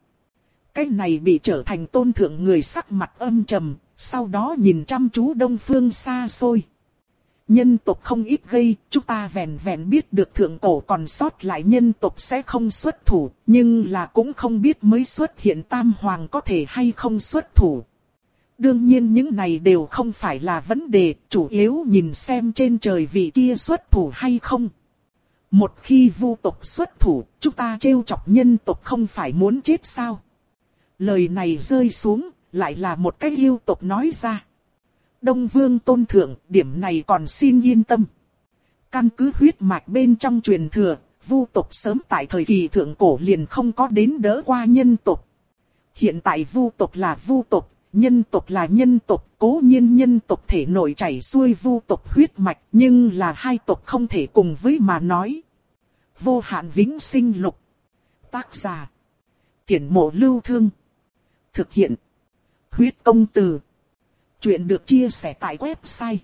Cái này bị trở thành tôn thượng người sắc mặt âm trầm, sau đó nhìn chăm chú đông phương xa xôi. Nhân tộc không ít gây, chúng ta vẹn vẹn biết được thượng cổ còn sót lại nhân tộc sẽ không xuất thủ, nhưng là cũng không biết mới xuất hiện tam hoàng có thể hay không xuất thủ. Đương nhiên những này đều không phải là vấn đề, chủ yếu nhìn xem trên trời vị kia xuất thủ hay không. Một khi vu tộc xuất thủ, chúng ta trêu chọc nhân tộc không phải muốn chết sao? Lời này rơi xuống, lại là một cái yêu tộc nói ra. Đông Vương tôn thượng, điểm này còn xin yên tâm. Căn cứ huyết mạch bên trong truyền thừa, vu tộc sớm tại thời kỳ thượng cổ liền không có đến đỡ qua nhân tộc. Hiện tại vu tộc là vu tộc, nhân tộc là nhân tộc, cố nhiên nhân tộc thể nội chảy xuôi vu tộc huyết mạch, nhưng là hai tộc không thể cùng với mà nói. Vô hạn vĩnh sinh lục. Tác giả. Tiễn mộ lưu thương. Thực hiện. Huyết công từ. Chuyện được chia sẻ tại website.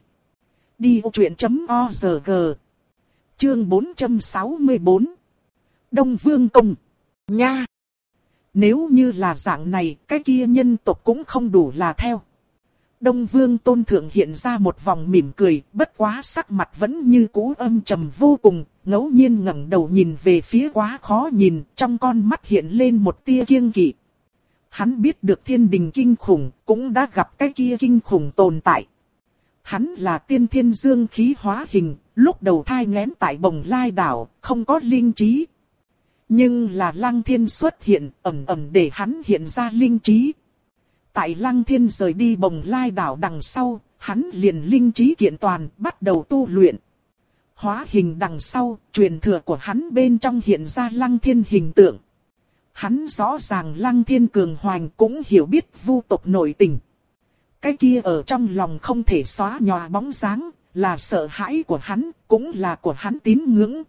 Đi vô chuyện.org Chương 464 Đông Vương Công Nha nếu như là dạng này, cái kia nhân tộc cũng không đủ là theo. Đông Vương Tôn Thượng hiện ra một vòng mỉm cười, bất quá sắc mặt vẫn như cũ âm trầm vô cùng, ngẫu nhiên ngẩng đầu nhìn về phía quá khó nhìn, trong con mắt hiện lên một tia kiêng kỵ hắn biết được thiên đình kinh khủng, cũng đã gặp cái kia kinh khủng tồn tại. Hắn là tiên thiên dương khí hóa hình, lúc đầu thai ngén tại bồng lai đảo, không có linh trí. Nhưng là lăng thiên xuất hiện, ẩm ẩm để hắn hiện ra linh trí. Tại lăng thiên rời đi bồng lai đảo đằng sau, hắn liền linh trí kiện toàn, bắt đầu tu luyện. Hóa hình đằng sau, truyền thừa của hắn bên trong hiện ra lăng thiên hình tượng. Hắn rõ ràng lăng thiên cường hoành cũng hiểu biết vu tộc nội tình. Cái kia ở trong lòng không thể xóa nhòa bóng dáng, là sợ hãi của hắn, cũng là của hắn tín ngưỡng.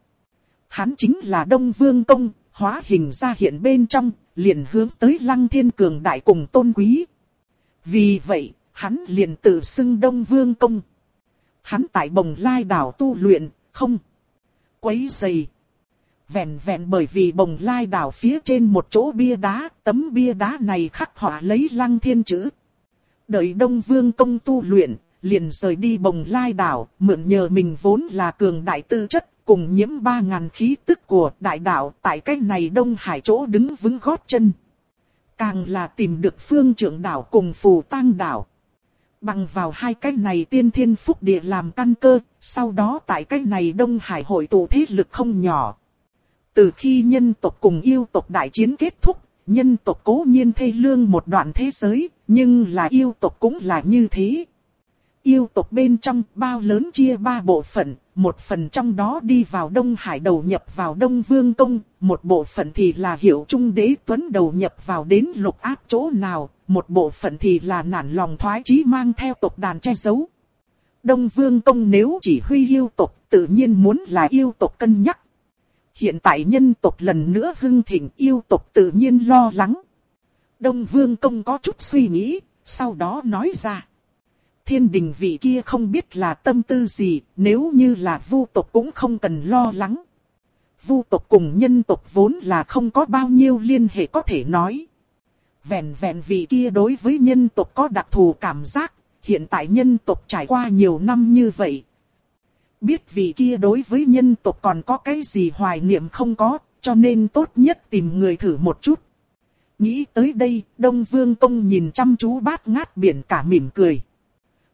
Hắn chính là Đông Vương Công, hóa hình ra hiện bên trong, liền hướng tới lăng thiên cường đại cùng tôn quý. Vì vậy, hắn liền tự xưng Đông Vương Công. Hắn tại bồng lai đảo tu luyện, không quấy dày vẹn vẹn bởi vì bồng lai đảo phía trên một chỗ bia đá, tấm bia đá này khắc họa lấy lăng thiên chữ. Đợi Đông Vương công tu luyện, liền rời đi bồng lai đảo, mượn nhờ mình vốn là cường đại tư chất, cùng nhiễm ba ngàn khí tức của đại đạo tại cái này Đông Hải chỗ đứng vững gót chân. Càng là tìm được phương trưởng đảo cùng phù tang đảo. Bằng vào hai cái này tiên thiên phúc địa làm căn cơ, sau đó tại cái này Đông Hải hội tụ thế lực không nhỏ. Từ khi nhân tộc cùng yêu tộc đại chiến kết thúc, nhân tộc cố nhiên thê lương một đoạn thế giới, nhưng là yêu tộc cũng là như thế. Yêu tộc bên trong bao lớn chia ba bộ phận, một phần trong đó đi vào Đông Hải đầu nhập vào Đông Vương Công, một bộ phận thì là hiệu trung đế tuấn đầu nhập vào đến lục áp chỗ nào, một bộ phận thì là nản lòng thoái chí mang theo tộc đàn che giấu. Đông Vương Công nếu chỉ huy yêu tộc tự nhiên muốn là yêu tộc cân nhắc Hiện tại nhân tộc lần nữa hưng thịnh yêu tộc tự nhiên lo lắng. Đông Vương Công có chút suy nghĩ, sau đó nói ra. Thiên đình vị kia không biết là tâm tư gì, nếu như là vu tộc cũng không cần lo lắng. Vu tộc cùng nhân tộc vốn là không có bao nhiêu liên hệ có thể nói. Vẹn vẹn vị kia đối với nhân tộc có đặc thù cảm giác, hiện tại nhân tộc trải qua nhiều năm như vậy, biết vị kia đối với nhân tộc còn có cái gì hoài niệm không có, cho nên tốt nhất tìm người thử một chút. Nghĩ tới đây, Đông Vương Công nhìn chăm chú bát ngát biển cả mỉm cười.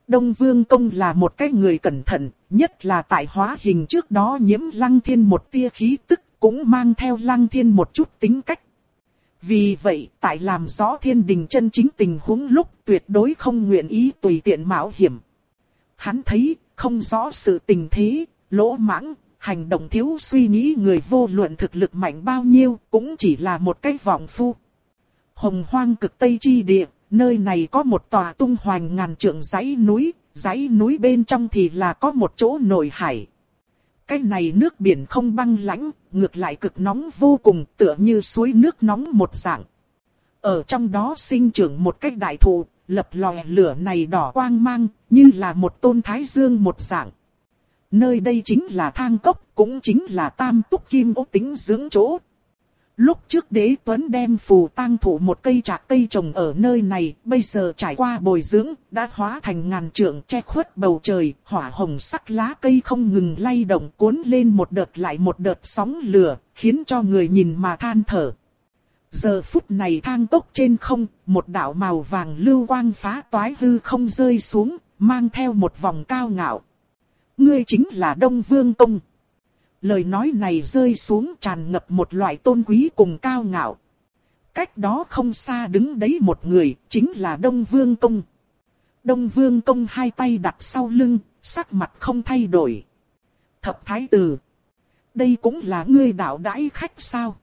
Đông Vương Công là một cái người cẩn thận, nhất là tại hóa hình trước đó nhiễm lăng thiên một tia khí tức, cũng mang theo lăng thiên một chút tính cách. Vì vậy, tại làm rõ thiên đình chân chính tình huống lúc tuyệt đối không nguyện ý tùy tiện mạo hiểm. Hắn thấy, không rõ sự tình thế, lỗ mãng, hành động thiếu suy nghĩ người vô luận thực lực mạnh bao nhiêu, cũng chỉ là một cái vọng phu. Hồng hoang cực tây chi địa, nơi này có một tòa tung hoành ngàn trượng dãy núi, dãy núi bên trong thì là có một chỗ nổi hải. Cái này nước biển không băng lãnh, ngược lại cực nóng vô cùng tựa như suối nước nóng một dạng. Ở trong đó sinh trưởng một cái đại thụ, lập lòe lửa này đỏ quang mang, như là một tôn thái dương một dạng. Nơi đây chính là thang cốc, cũng chính là tam túc kim ố tính dưỡng chỗ. Lúc trước đế tuấn đem phù tang thủ một cây trạc cây trồng ở nơi này, bây giờ trải qua bồi dưỡng, đã hóa thành ngàn trượng che khuất bầu trời, hỏa hồng sắc lá cây không ngừng lay động cuốn lên một đợt lại một đợt sóng lửa, khiến cho người nhìn mà than thở. Giờ phút này thang tốc trên không, một đạo màu vàng lưu quang phá toái hư không rơi xuống, mang theo một vòng cao ngạo. Ngươi chính là Đông Vương Tông. Lời nói này rơi xuống tràn ngập một loại tôn quý cùng cao ngạo. Cách đó không xa đứng đấy một người, chính là Đông Vương Công. Đông Vương Công hai tay đặt sau lưng, sắc mặt không thay đổi. Thập Thái Tử. Đây cũng là ngươi đạo đãi khách sao?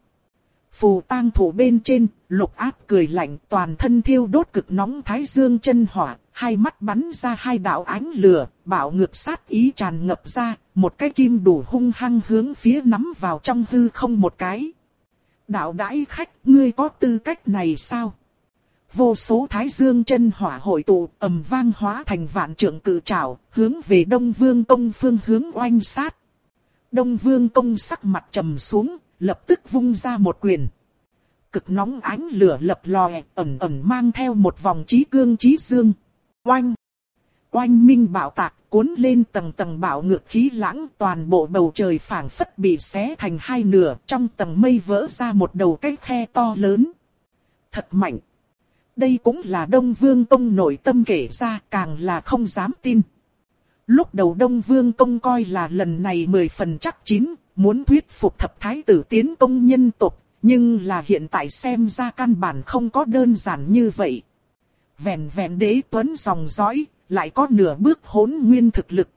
Phù tang thủ bên trên, lục áp cười lạnh toàn thân thiêu đốt cực nóng thái dương chân hỏa, hai mắt bắn ra hai đạo ánh lửa, bạo ngược sát ý tràn ngập ra, một cái kim đủ hung hăng hướng phía nắm vào trong hư không một cái. Đạo đãi khách, ngươi có tư cách này sao? Vô số thái dương chân hỏa hội tụ, ầm vang hóa thành vạn trượng cự trảo, hướng về Đông Vương Công phương hướng oanh sát. Đông Vương Công sắc mặt trầm xuống, lập tức vung ra một quyền. Cực nóng ánh lửa lập lòe, ẩn ẩn mang theo một vòng trí cương trí dương. Oanh! Oanh minh bạo tạc, cuốn lên tầng tầng bạo ngược khí lãng, toàn bộ bầu trời phảng phất bị xé thành hai nửa, trong tầng mây vỡ ra một đầu cái khe to lớn. Thật mạnh! Đây cũng là Đông Vương Công nội tâm kể ra, càng là không dám tin. Lúc đầu Đông Vương Công coi là lần này mười phần chắc chín, muốn thuyết phục thập thái tử tiến công nhân tộc, nhưng là hiện tại xem ra căn bản không có đơn giản như vậy. Vẹn vẹn đế tuấn dòng dõi, lại có nửa bước hỗn nguyên thực lực.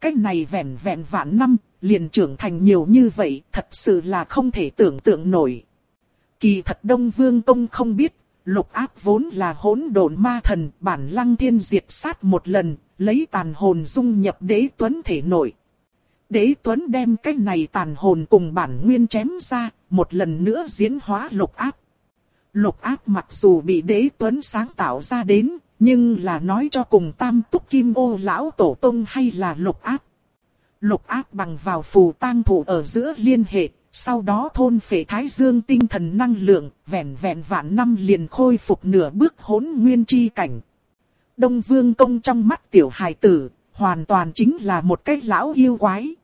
Cách này vẹn vẹn vạn năm, liền trưởng thành nhiều như vậy, thật sự là không thể tưởng tượng nổi. Kỳ thật Đông Vương Công không biết, lục áp vốn là hỗn độn ma thần, bản lăng thiên diệt sát một lần, lấy tàn hồn dung nhập đế tuấn thể nội. Đế Tuấn đem cái này tàn hồn cùng bản nguyên chém ra, một lần nữa diễn hóa lục áp. Lục áp mặc dù bị đế Tuấn sáng tạo ra đến, nhưng là nói cho cùng tam túc kim ô lão tổ tông hay là lục áp. Lục áp bằng vào phù tang thủ ở giữa liên hệ, sau đó thôn phệ thái dương tinh thần năng lượng, vẹn vẹn vạn năm liền khôi phục nửa bước hỗn nguyên chi cảnh. Đông vương công trong mắt tiểu hài tử, hoàn toàn chính là một cái lão yêu quái.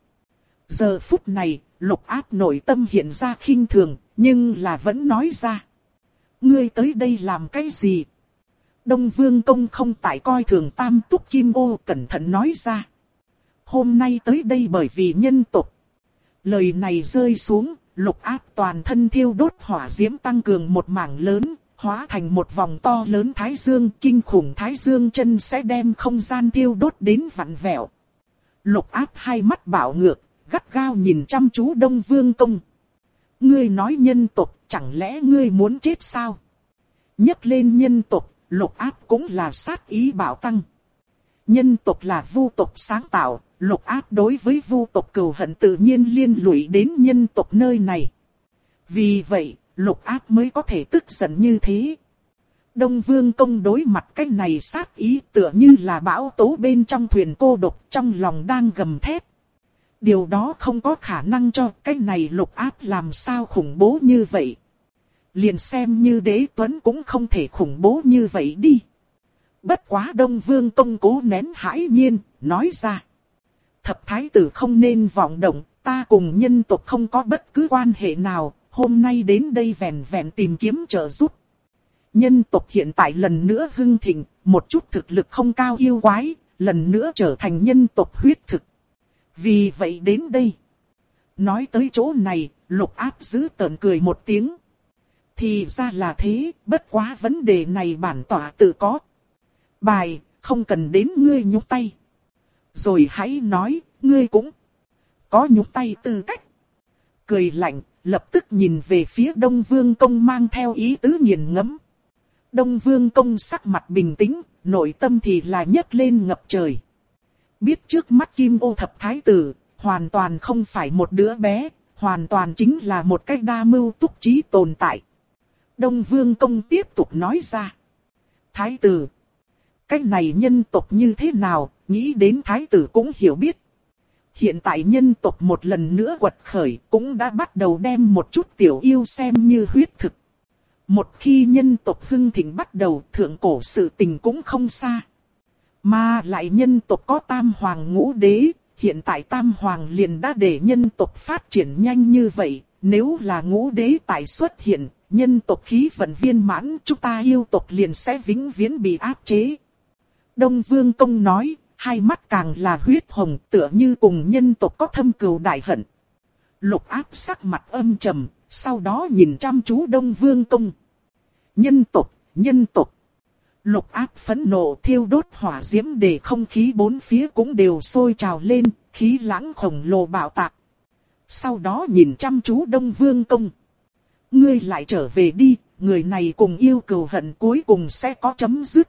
Giờ phút này, lục áp nội tâm hiện ra khinh thường, nhưng là vẫn nói ra. Ngươi tới đây làm cái gì? Đông Vương Công không tại coi thường tam túc kim ô cẩn thận nói ra. Hôm nay tới đây bởi vì nhân tục. Lời này rơi xuống, lục áp toàn thân thiêu đốt hỏa diễm tăng cường một mảng lớn, hóa thành một vòng to lớn thái dương, kinh khủng thái dương chân sẽ đem không gian thiêu đốt đến vặn vẹo. Lục áp hai mắt bảo ngược, gắt gao nhìn chăm chú Đông Vương Công. Ngươi nói nhân tộc, chẳng lẽ ngươi muốn chết sao? Nhất lên nhân tộc, lục áp cũng là sát ý bảo tăng. Nhân tộc là vu tộc sáng tạo, lục áp đối với vu tộc cầu hận tự nhiên liên lụy đến nhân tộc nơi này. Vì vậy, lục áp mới có thể tức giận như thế. Đông Vương Công đối mặt cái này sát ý tựa như là bão tố bên trong thuyền cô độc trong lòng đang gầm thét. Điều đó không có khả năng cho cái này lục áp làm sao khủng bố như vậy. Liền xem như đế tuấn cũng không thể khủng bố như vậy đi. Bất quá Đông Vương Công cố nén hãi nhiên, nói ra. Thập thái tử không nên vọng động, ta cùng nhân tộc không có bất cứ quan hệ nào, hôm nay đến đây vẹn vẹn tìm kiếm trợ giúp. Nhân tộc hiện tại lần nữa hưng thịnh, một chút thực lực không cao yêu quái, lần nữa trở thành nhân tộc huyết thực. Vì vậy đến đây. Nói tới chỗ này, lục áp giữ tợn cười một tiếng. Thì ra là thế, bất quá vấn đề này bản tỏa tự có. Bài, không cần đến ngươi nhúc tay. Rồi hãy nói, ngươi cũng có nhúc tay tư cách. Cười lạnh, lập tức nhìn về phía Đông Vương Công mang theo ý tứ nghiền ngẫm. Đông Vương Công sắc mặt bình tĩnh, nội tâm thì là nhấc lên ngập trời biết trước mắt kim ô thập thái tử, hoàn toàn không phải một đứa bé, hoàn toàn chính là một cái đa mưu túc trí tồn tại. Đông Vương Công tiếp tục nói ra. Thái tử. Cái này nhân tộc như thế nào, nghĩ đến thái tử cũng hiểu biết. Hiện tại nhân tộc một lần nữa quật khởi cũng đã bắt đầu đem một chút tiểu yêu xem như huyết thực. Một khi nhân tộc hưng thịnh bắt đầu thượng cổ sự tình cũng không xa. Mà lại nhân tộc có tam hoàng ngũ đế, hiện tại tam hoàng liền đã để nhân tộc phát triển nhanh như vậy. Nếu là ngũ đế tại xuất hiện, nhân tộc khí vận viên mãn chúng ta yêu tộc liền sẽ vĩnh viễn bị áp chế. Đông Vương Công nói, hai mắt càng là huyết hồng tựa như cùng nhân tộc có thâm cừu đại hận. Lục áp sắc mặt âm trầm, sau đó nhìn chăm chú Đông Vương Công. Nhân tộc, nhân tộc. Lục áp phẫn nộ thiêu đốt hỏa diễm để không khí bốn phía cũng đều sôi trào lên, khí lãng khổng lồ bạo tạc. Sau đó nhìn chăm chú Đông Vương Công. Ngươi lại trở về đi, người này cùng yêu cầu hận cuối cùng sẽ có chấm dứt.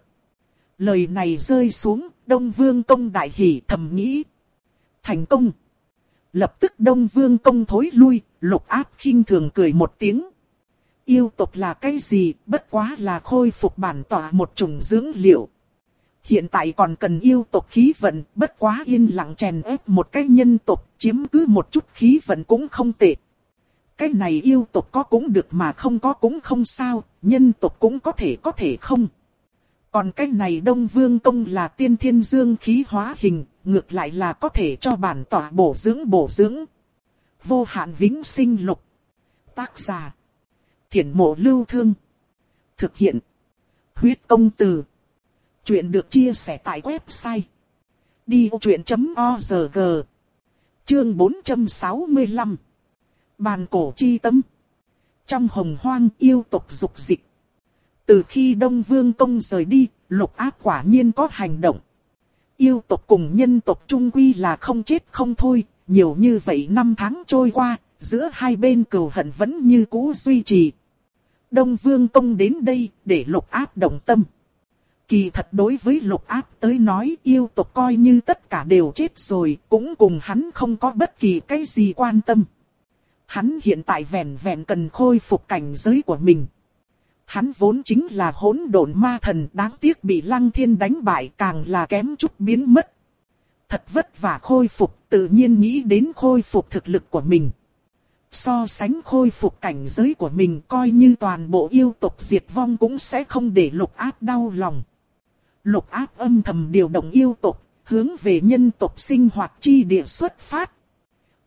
Lời này rơi xuống, Đông Vương Công đại hỉ thầm nghĩ. Thành công. Lập tức Đông Vương Công thối lui, lục áp khinh thường cười một tiếng. Yêu tộc là cái gì, bất quá là khôi phục bản tỏa một chủng dưỡng liệu. Hiện tại còn cần yêu tộc khí vận, bất quá yên lặng chèn ép một cái nhân tộc, chiếm cứ một chút khí vận cũng không tệ. Cái này yêu tộc có cũng được mà không có cũng không sao, nhân tộc cũng có thể có thể không. Còn cái này Đông Vương tông là tiên thiên dương khí hóa hình, ngược lại là có thể cho bản tỏa bổ dưỡng bổ dưỡng. Vô hạn vĩnh sinh lục. Tác giả. Thiển mộ lưu thương. Thực hiện. Huyết công từ. Chuyện được chia sẻ tại website. Đi vô chuyện.org Chương 465 Bàn cổ chi tâm Trong hồng hoang yêu tộc dục dịch từ khi Đông Vương Công rời đi, lục ác quả nhiên có hành động. Yêu tộc cùng nhân tộc trung quy là không chết không thôi, nhiều như vậy năm tháng trôi qua, giữa hai bên cừu hận vẫn như cũ duy trì. Đông Vương Công đến đây để lục áp động tâm. Kỳ thật đối với lục áp tới nói yêu tộc coi như tất cả đều chết rồi, cũng cùng hắn không có bất kỳ cái gì quan tâm. Hắn hiện tại vẹn vẹn cần khôi phục cảnh giới của mình. Hắn vốn chính là hỗn độn ma thần đáng tiếc bị lăng thiên đánh bại càng là kém chút biến mất. Thật vất vả khôi phục tự nhiên nghĩ đến khôi phục thực lực của mình. So sánh khôi phục cảnh giới của mình coi như toàn bộ yêu tộc diệt vong cũng sẽ không để lục áp đau lòng. Lục áp âm thầm điều động yêu tộc, hướng về nhân tộc sinh hoạt chi địa xuất phát,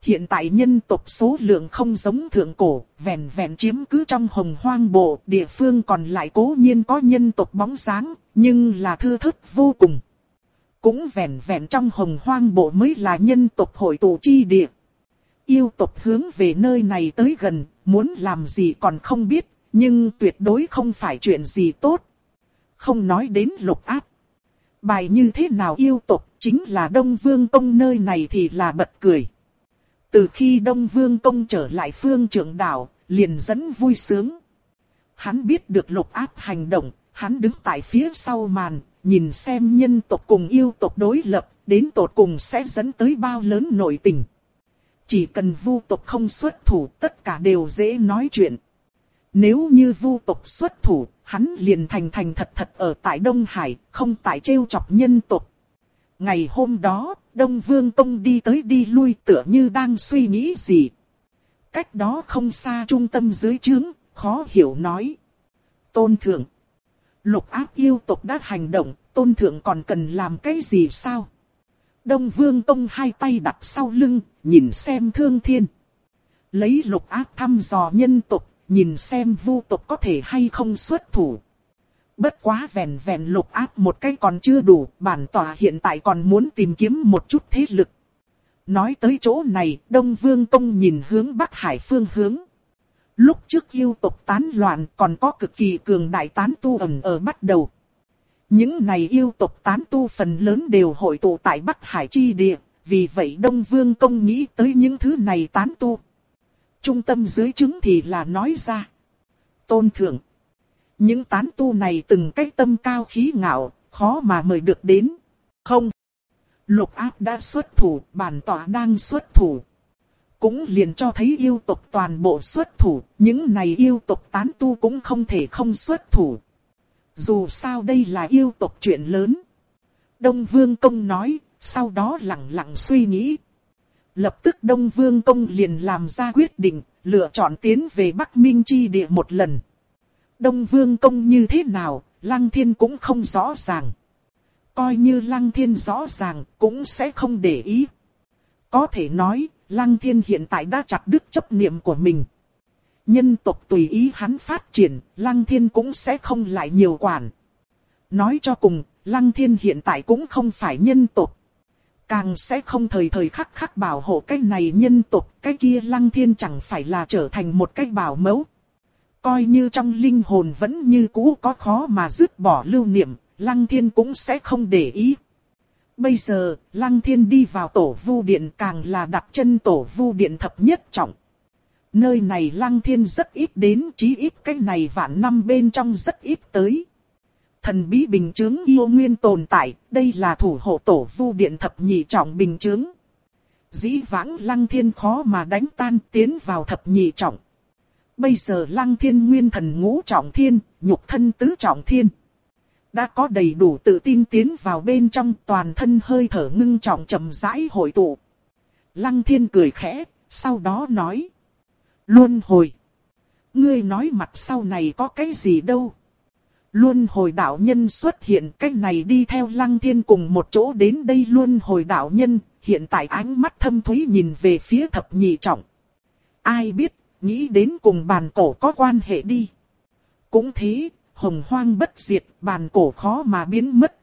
Hiện tại nhân tộc số lượng không giống thượng cổ, vẹn vẹn chiếm cứ trong hồng hoang bộ, địa phương còn lại cố nhiên có nhân tộc bóng sáng, nhưng là thưa thớt vô cùng. Cũng vẹn vẹn trong hồng hoang bộ mới là nhân tộc hội tụ chi địa. Yêu tộc hướng về nơi này tới gần, muốn làm gì còn không biết, nhưng tuyệt đối không phải chuyện gì tốt. Không nói đến lục áp. Bài như thế nào yêu tộc chính là Đông Vương Công nơi này thì là bật cười. Từ khi Đông Vương Công trở lại phương trưởng đảo, liền dẫn vui sướng. Hắn biết được lục áp hành động, hắn đứng tại phía sau màn, nhìn xem nhân tộc cùng yêu tộc đối lập, đến tột cùng sẽ dẫn tới bao lớn nội tình. Chỉ cần vu tộc không xuất thủ, tất cả đều dễ nói chuyện. Nếu như vu tộc xuất thủ, hắn liền thành thành thật thật ở tại Đông Hải, không tại trêu chọc nhân tộc. Ngày hôm đó, Đông Vương Tông đi tới đi lui tựa như đang suy nghĩ gì. Cách đó không xa trung tâm dưới trướng, khó hiểu nói. Tôn thượng. Lục áp yêu tộc đã hành động, tôn thượng còn cần làm cái gì sao? Đông Vương Tông hai tay đặt sau lưng, nhìn xem thương thiên. Lấy lục ác thăm dò nhân tộc, nhìn xem vu tộc có thể hay không xuất thủ. Bất quá vẹn vẹn lục áp một cái còn chưa đủ, bản tòa hiện tại còn muốn tìm kiếm một chút thế lực. Nói tới chỗ này, Đông Vương Tông nhìn hướng Bắc Hải phương hướng. Lúc trước yêu tộc tán loạn còn có cực kỳ cường đại tán tu ẩn ở bắt đầu. Những này yêu tộc tán tu phần lớn đều hội tụ tại Bắc Hải chi địa, vì vậy Đông Vương Công nghĩ tới những thứ này tán tu. Trung tâm dưới chứng thì là nói ra. Tôn thượng. Những tán tu này từng cái tâm cao khí ngạo, khó mà mời được đến. Không. Lục áp đã xuất thủ, bản tỏa đang xuất thủ. Cũng liền cho thấy yêu tộc toàn bộ xuất thủ, những này yêu tộc tán tu cũng không thể không xuất thủ. Dù sao đây là yêu tộc chuyện lớn. Đông Vương Công nói, sau đó lặng lặng suy nghĩ. lập tức Đông Vương Công liền làm ra quyết định, lựa chọn tiến về Bắc Minh Chi địa một lần. Đông Vương Công như thế nào, Lăng Thiên cũng không rõ ràng. Coi như Lăng Thiên rõ ràng, cũng sẽ không để ý. Có thể nói, Lăng Thiên hiện tại đã chặt đứt chấp niệm của mình. Nhân tộc tùy ý hắn phát triển, Lăng Thiên cũng sẽ không lại nhiều quản. Nói cho cùng, Lăng Thiên hiện tại cũng không phải nhân tộc. Càng sẽ không thời thời khắc khắc bảo hộ cái này nhân tộc, cái kia Lăng Thiên chẳng phải là trở thành một cái bảo mẫu. Coi như trong linh hồn vẫn như cũ có khó mà dứt bỏ lưu niệm, Lăng Thiên cũng sẽ không để ý. Bây giờ, Lăng Thiên đi vào tổ vu điện càng là đặt chân tổ vu điện thập nhất trọng. Nơi này Lăng Thiên rất ít đến, chí ít cái này vạn năm bên trong rất ít tới. Thần bí bình chứng yêu nguyên tồn tại, đây là thủ hộ tổ vu điện thập nhị trọng bình chứng. Dĩ vãng Lăng Thiên khó mà đánh tan tiến vào thập nhị trọng. Bây giờ Lăng Thiên nguyên thần ngũ trọng thiên, nhục thân tứ trọng thiên đã có đầy đủ tự tin tiến vào bên trong toàn thân hơi thở ngưng trọng chậm rãi hội tụ. Lăng thiên cười khẽ, sau đó nói. Luân hồi. Ngươi nói mặt sau này có cái gì đâu. Luân hồi đạo nhân xuất hiện cách này đi theo lăng thiên cùng một chỗ đến đây luân hồi đạo nhân, hiện tại ánh mắt thâm thúy nhìn về phía thập nhị trọng. Ai biết, nghĩ đến cùng bàn cổ có quan hệ đi. Cũng thế, hồng hoang bất diệt, bàn cổ khó mà biến mất.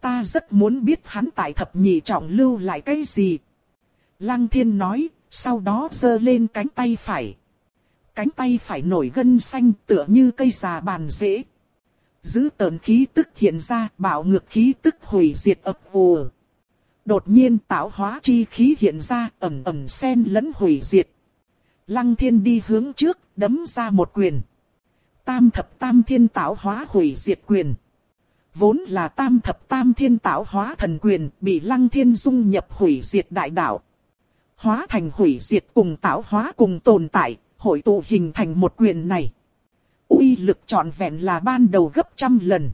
Ta rất muốn biết hắn tại thập nhị trọng lưu lại cái gì. Lăng thiên nói, sau đó giơ lên cánh tay phải. Cánh tay phải nổi gân xanh tựa như cây già bàn rễ. Giữ tờn khí tức hiện ra, bạo ngược khí tức hủy diệt ập vùa. Đột nhiên tạo hóa chi khí hiện ra, ẩm ẩm sen lẫn hủy diệt. Lăng thiên đi hướng trước, đấm ra một quyền tam thập tam thiên tạo hóa hủy diệt quyền. Vốn là tam thập tam thiên tạo hóa thần quyền bị lăng thiên dung nhập hủy diệt đại đạo. Hóa thành hủy diệt cùng tạo hóa cùng tồn tại, hội tụ hình thành một quyền này. uy lực trọn vẹn là ban đầu gấp trăm lần.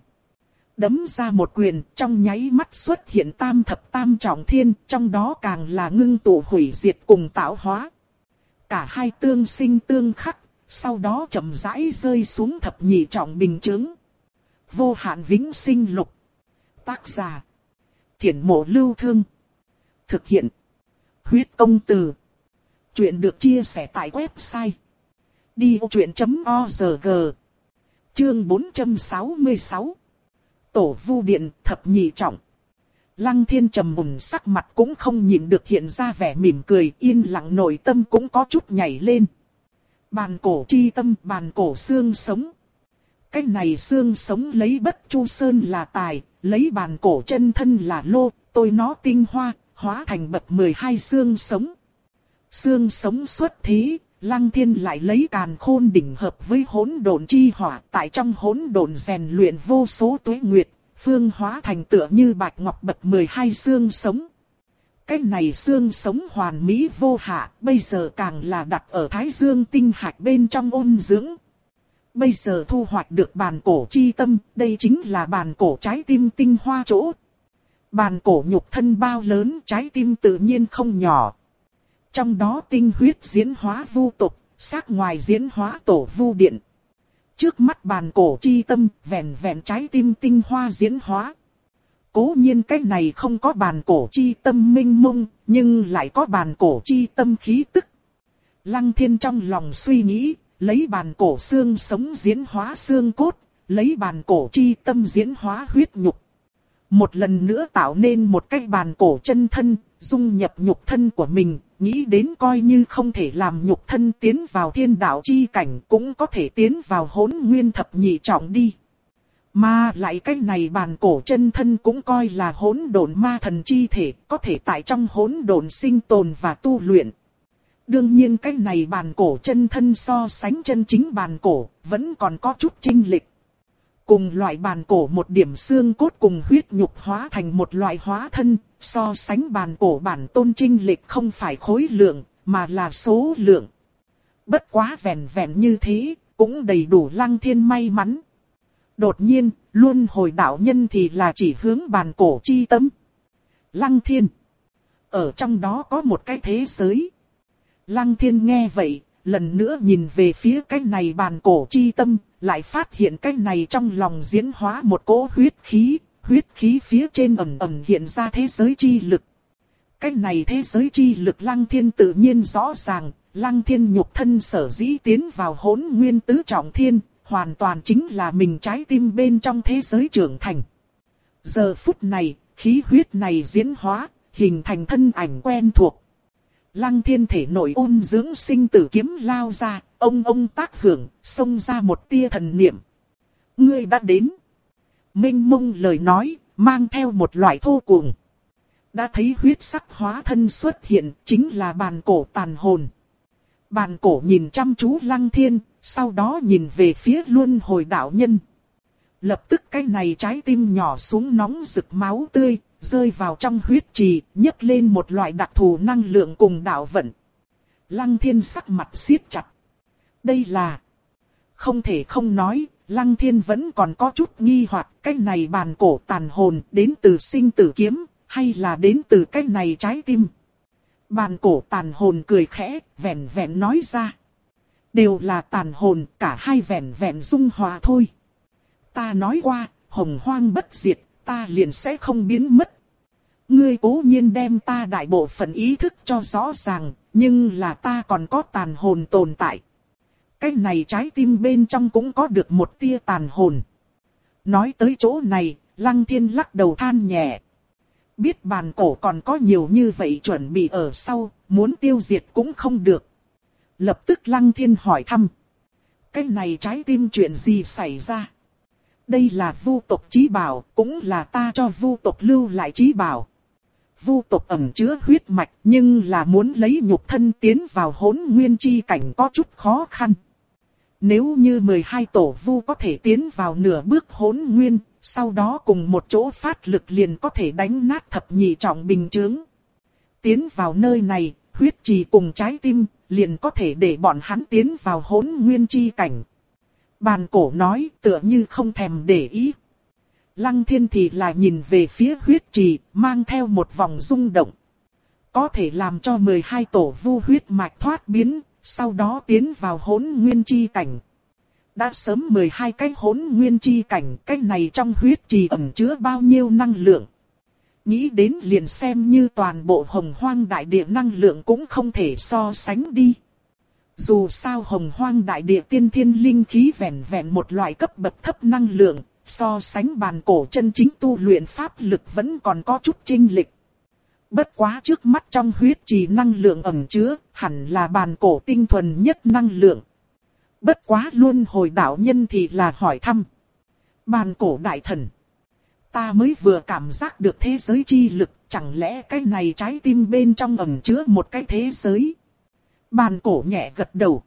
Đấm ra một quyền, trong nháy mắt xuất hiện tam thập tam trọng thiên, trong đó càng là ngưng tụ hủy diệt cùng tạo hóa. Cả hai tương sinh tương khắc, sau đó chậm rãi rơi xuống thập nhị trọng bình chứng. Vô hạn vĩnh sinh lục. Tác giả. Thiển mộ lưu thương. Thực hiện. Huyết công từ. Chuyện được chia sẻ tại website. Đi vô chuyện.org Chương 466 Tổ vu điện thập nhị trọng Lăng thiên trầm mùng sắc mặt cũng không nhìn được hiện ra vẻ mỉm cười yên lặng nội tâm cũng có chút nhảy lên. Bàn cổ chi tâm, bàn cổ xương sống. Cái này xương sống lấy bất chu sơn là tài, lấy bàn cổ chân thân là lô, tôi nó tinh hoa, hóa thành bậc 12 xương sống. Xương sống xuất thế, lăng thiên lại lấy càn khôn đỉnh hợp với hỗn độn chi hỏa, tại trong hỗn độn rèn luyện vô số tuế nguyệt, phương hóa thành tựa như bạch ngọc bậc 12 xương sống. Cái này xương sống hoàn mỹ vô hạ, bây giờ càng là đặt ở Thái Dương tinh hạch bên trong ôn dưỡng. Bây giờ thu hoạch được bàn cổ chi tâm, đây chính là bàn cổ trái tim tinh hoa chỗ. Bàn cổ nhục thân bao lớn, trái tim tự nhiên không nhỏ. Trong đó tinh huyết diễn hóa vu tục, xác ngoài diễn hóa tổ vu điện. Trước mắt bàn cổ chi tâm, vẹn vẹn trái tim tinh hoa diễn hóa. Cố nhiên cái này không có bàn cổ chi tâm minh mông, nhưng lại có bàn cổ chi tâm khí tức. Lăng thiên trong lòng suy nghĩ, lấy bàn cổ xương sống diễn hóa xương cốt, lấy bàn cổ chi tâm diễn hóa huyết nhục. Một lần nữa tạo nên một cái bàn cổ chân thân, dung nhập nhục thân của mình, nghĩ đến coi như không thể làm nhục thân tiến vào thiên đạo chi cảnh cũng có thể tiến vào hỗn nguyên thập nhị trọng đi. Mà lại cái này bàn cổ chân thân cũng coi là hỗn độn ma thần chi thể, có thể tại trong hỗn độn sinh tồn và tu luyện. Đương nhiên cái này bàn cổ chân thân so sánh chân chính bàn cổ, vẫn còn có chút chinh lịch. Cùng loại bàn cổ một điểm xương cốt cùng huyết nhục hóa thành một loại hóa thân, so sánh bàn cổ bản tôn trinh lịch không phải khối lượng, mà là số lượng. Bất quá vẹn vẹn như thế, cũng đầy đủ lăng thiên may mắn. Đột nhiên, luôn hồi đạo nhân thì là chỉ hướng bàn cổ chi tâm. Lăng thiên. Ở trong đó có một cái thế giới. Lăng thiên nghe vậy, lần nữa nhìn về phía cái này bàn cổ chi tâm, lại phát hiện cái này trong lòng diễn hóa một cỗ huyết khí, huyết khí phía trên ầm ầm hiện ra thế giới chi lực. Cái này thế giới chi lực lăng thiên tự nhiên rõ ràng, lăng thiên nhục thân sở dĩ tiến vào hỗn nguyên tứ trọng thiên, hoàn toàn chính là mình trái tim bên trong thế giới trưởng thành. Giờ phút này, khí huyết này diễn hóa, hình thành thân ảnh quen thuộc. Lăng thiên thể nội ôn dưỡng sinh tử kiếm lao ra, ông ông tác hưởng, xông ra một tia thần niệm. Ngươi đã đến. Minh mông lời nói, mang theo một loại thô cuồng. Đã thấy huyết sắc hóa thân xuất hiện, chính là bàn cổ tàn hồn. Bàn cổ nhìn chăm chú lăng thiên, sau đó nhìn về phía luân hồi đạo nhân. Lập tức cái này trái tim nhỏ xuống nóng rực máu tươi, rơi vào trong huyết trì, nhấc lên một loại đặc thù năng lượng cùng đạo vận. Lăng thiên sắc mặt siết chặt. Đây là... Không thể không nói, Lăng thiên vẫn còn có chút nghi hoặc cái này bàn cổ tàn hồn đến từ sinh tử kiếm, hay là đến từ cái này trái tim. Bàn cổ tàn hồn cười khẽ, vẹn vẹn nói ra. Đều là tàn hồn, cả hai vẹn vẹn dung hòa thôi. Ta nói qua, hồng hoang bất diệt, ta liền sẽ không biến mất. Ngươi cố nhiên đem ta đại bộ phận ý thức cho rõ ràng, nhưng là ta còn có tàn hồn tồn tại. Cái này trái tim bên trong cũng có được một tia tàn hồn. Nói tới chỗ này, Lăng Thiên lắc đầu than nhẹ. Biết bàn cổ còn có nhiều như vậy chuẩn bị ở sau, muốn tiêu diệt cũng không được. Lập tức Lăng Thiên hỏi thăm. Cái này trái tim chuyện gì xảy ra? Đây là vu tộc trí bảo, cũng là ta cho vu tộc lưu lại trí bảo. Vu tộc ẩm chứa huyết mạch nhưng là muốn lấy nhục thân tiến vào hỗn nguyên chi cảnh có chút khó khăn. Nếu như 12 tổ vu có thể tiến vào nửa bước hỗn nguyên, sau đó cùng một chỗ phát lực liền có thể đánh nát thập nhị trọng bình chướng. Tiến vào nơi này, huyết trì cùng trái tim, liền có thể để bọn hắn tiến vào hỗn nguyên chi cảnh. Bàn cổ nói tựa như không thèm để ý. Lăng thiên thì là nhìn về phía huyết trì, mang theo một vòng rung động. Có thể làm cho 12 tổ vu huyết mạch thoát biến, sau đó tiến vào hỗn nguyên chi cảnh. Đã sớm 12 cái hỗn nguyên chi cảnh, cái này trong huyết trì ẩn chứa bao nhiêu năng lượng. Nghĩ đến liền xem như toàn bộ hồng hoang đại địa năng lượng cũng không thể so sánh đi. Dù sao hồng hoang đại địa tiên thiên linh khí vẹn vẹn một loại cấp bậc thấp năng lượng, so sánh bàn cổ chân chính tu luyện pháp lực vẫn còn có chút chênh lịch. Bất quá trước mắt trong huyết trì năng lượng ẩn chứa, hẳn là bàn cổ tinh thuần nhất năng lượng. Bất quá luôn hồi đạo nhân thì là hỏi thăm. Bàn cổ đại thần. Ta mới vừa cảm giác được thế giới chi lực, chẳng lẽ cái này trái tim bên trong ẩn chứa một cái thế giới. Bàn cổ nhẹ gật đầu.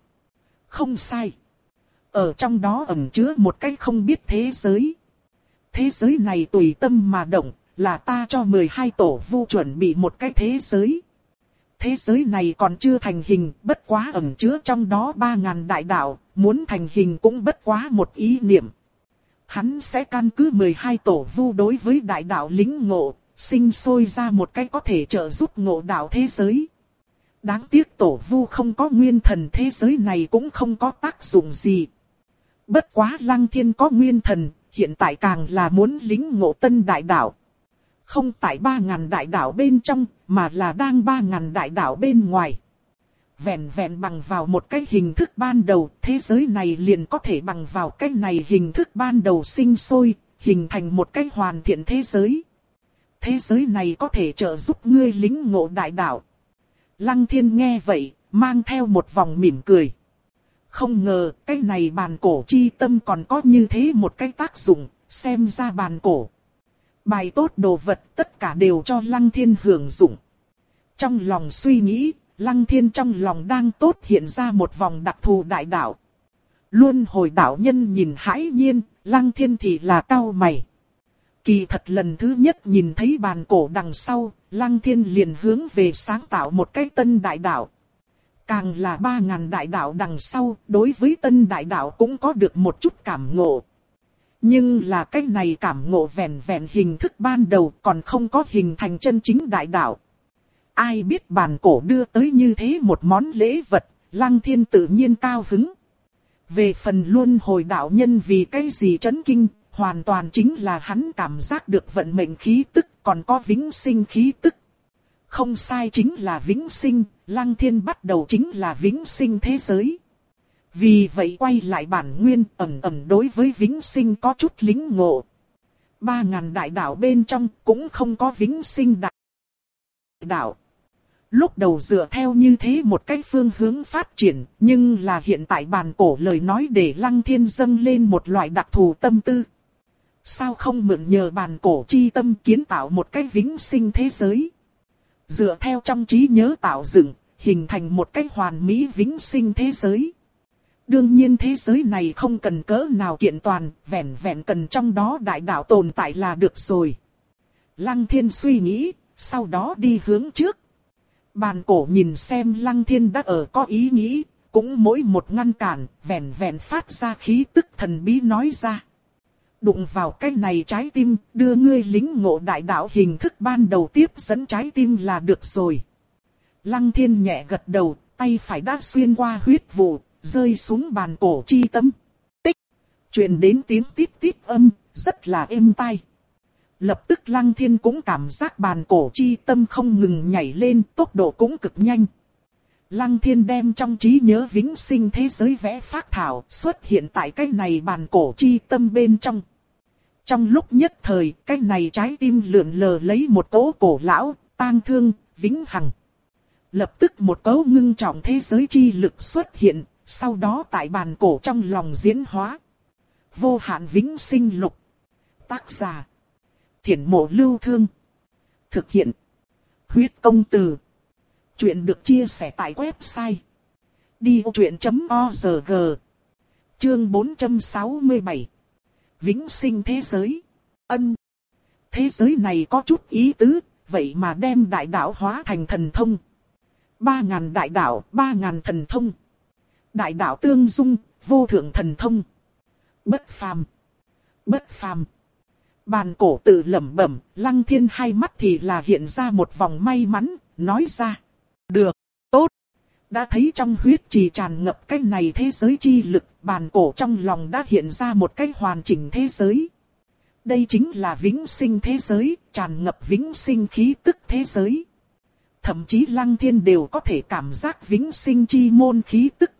Không sai. Ở trong đó ẩn chứa một cái không biết thế giới. Thế giới này tùy tâm mà động, là ta cho 12 tổ vu chuẩn bị một cái thế giới. Thế giới này còn chưa thành hình, bất quá ẩn chứa trong đó 3.000 đại đạo, muốn thành hình cũng bất quá một ý niệm. Hắn sẽ căn cứ 12 tổ vu đối với đại đạo lính ngộ, sinh sôi ra một cái có thể trợ giúp ngộ đạo thế giới. Đáng tiếc tổ vu không có nguyên thần thế giới này cũng không có tác dụng gì. Bất quá lăng thiên có nguyên thần, hiện tại càng là muốn lính ngộ tân đại đạo. Không tại ba ngàn đại đạo bên trong, mà là đang ba ngàn đại đạo bên ngoài. Vẹn vẹn bằng vào một cái hình thức ban đầu, thế giới này liền có thể bằng vào cái này hình thức ban đầu sinh sôi, hình thành một cái hoàn thiện thế giới. Thế giới này có thể trợ giúp ngươi lính ngộ đại đạo. Lăng thiên nghe vậy, mang theo một vòng mỉm cười. Không ngờ, cái này bàn cổ chi tâm còn có như thế một cái tác dụng, xem ra bàn cổ. Bài tốt đồ vật tất cả đều cho Lăng Thiên hưởng dụng. Trong lòng suy nghĩ, Lăng Thiên trong lòng đang tốt hiện ra một vòng đặc thù đại đạo. Luôn hồi đạo nhân nhìn hãi nhiên, Lăng Thiên thì là cao mày. Kỳ thật lần thứ nhất nhìn thấy bàn cổ đằng sau, Lăng Thiên liền hướng về sáng tạo một cái tân đại đạo. Càng là ba ngàn đại đạo đằng sau, đối với tân đại đạo cũng có được một chút cảm ngộ. Nhưng là cái này cảm ngộ vẹn vẹn hình thức ban đầu còn không có hình thành chân chính đại đạo. Ai biết bàn cổ đưa tới như thế một món lễ vật, lăng thiên tự nhiên cao hứng. Về phần luôn hồi đạo nhân vì cái gì chấn kinh, hoàn toàn chính là hắn cảm giác được vận mệnh khí tức, còn có vĩnh sinh khí tức. Không sai chính là vĩnh sinh, lăng thiên bắt đầu chính là vĩnh sinh thế giới. Vì vậy quay lại bản nguyên ẩm ẩm đối với vĩnh sinh có chút lính ngộ. Ba ngàn đại đạo bên trong cũng không có vĩnh sinh đại đạo. Lúc đầu dựa theo như thế một cách phương hướng phát triển, nhưng là hiện tại bàn cổ lời nói để lăng thiên dâng lên một loại đặc thù tâm tư. Sao không mượn nhờ bàn cổ chi tâm kiến tạo một cái vĩnh sinh thế giới? Dựa theo trong trí nhớ tạo dựng, hình thành một cái hoàn mỹ vĩnh sinh thế giới. Đương nhiên thế giới này không cần cỡ nào kiện toàn, vẹn vẹn cần trong đó đại đạo tồn tại là được rồi. Lăng thiên suy nghĩ, sau đó đi hướng trước. Bàn cổ nhìn xem lăng thiên đã ở có ý nghĩ, cũng mỗi một ngăn cản, vẹn vẹn phát ra khí tức thần bí nói ra. Đụng vào cái này trái tim, đưa ngươi lính ngộ đại đạo hình thức ban đầu tiếp dẫn trái tim là được rồi. Lăng thiên nhẹ gật đầu, tay phải đã xuyên qua huyết vụ, rơi xuống bàn cổ chi tâm. Tích! Truyền đến tiếng tít tít âm, rất là êm tai. Lập tức lăng thiên cũng cảm giác bàn cổ chi tâm không ngừng nhảy lên, tốc độ cũng cực nhanh. Lăng thiên đem trong trí nhớ vĩnh sinh thế giới vẽ phát thảo xuất hiện tại cái này bàn cổ chi tâm bên trong. Trong lúc nhất thời, cái này trái tim lượn lờ lấy một cỗ cổ lão, tang thương, vĩnh hằng. Lập tức một cấu ngưng trọng thế giới chi lực xuất hiện, sau đó tại bàn cổ trong lòng diễn hóa. Vô hạn vĩnh sinh lục. Tác giả. Thiển mộ lưu thương. Thực hiện. Huyết công từ. Chuyện được chia sẻ tại website. Đi truyện.org Chương 467 Vĩnh sinh thế giới. Ân. Thế giới này có chút ý tứ, vậy mà đem đại đạo hóa thành thần thông. Ba ngàn đại đạo, ba ngàn thần thông. Đại đạo tương dung, vô thượng thần thông. Bất phàm. Bất phàm. Bàn cổ tự lẩm bẩm, lăng thiên hai mắt thì là hiện ra một vòng may mắn, nói ra. Được. Đã thấy trong huyết trì tràn ngập cái này thế giới chi lực, bàn cổ trong lòng đã hiện ra một cái hoàn chỉnh thế giới. Đây chính là vĩnh sinh thế giới, tràn ngập vĩnh sinh khí tức thế giới. Thậm chí lăng thiên đều có thể cảm giác vĩnh sinh chi môn khí tức.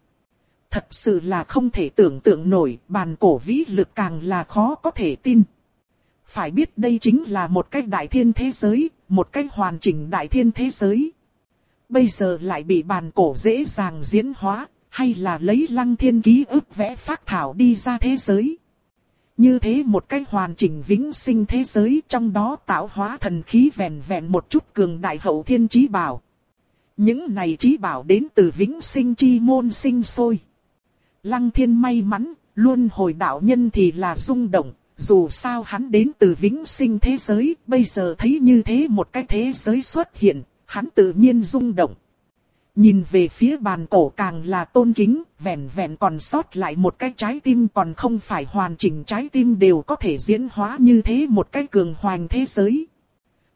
Thật sự là không thể tưởng tượng nổi, bàn cổ vĩ lực càng là khó có thể tin. Phải biết đây chính là một cái đại thiên thế giới, một cái hoàn chỉnh đại thiên thế giới. Bây giờ lại bị bàn cổ dễ dàng diễn hóa, hay là lấy lăng thiên ký ức vẽ phác thảo đi ra thế giới. Như thế một cách hoàn chỉnh vĩnh sinh thế giới trong đó tạo hóa thần khí vẹn vẹn một chút cường đại hậu thiên trí bảo. Những này trí bảo đến từ vĩnh sinh chi môn sinh sôi. Lăng thiên may mắn, luôn hồi đạo nhân thì là rung động, dù sao hắn đến từ vĩnh sinh thế giới, bây giờ thấy như thế một cái thế giới xuất hiện, hắn tự nhiên rung động. Nhìn về phía bàn cổ càng là tôn kính, vẹn vẹn còn sót lại một cái trái tim còn không phải hoàn chỉnh trái tim đều có thể diễn hóa như thế một cái cường hoành thế giới.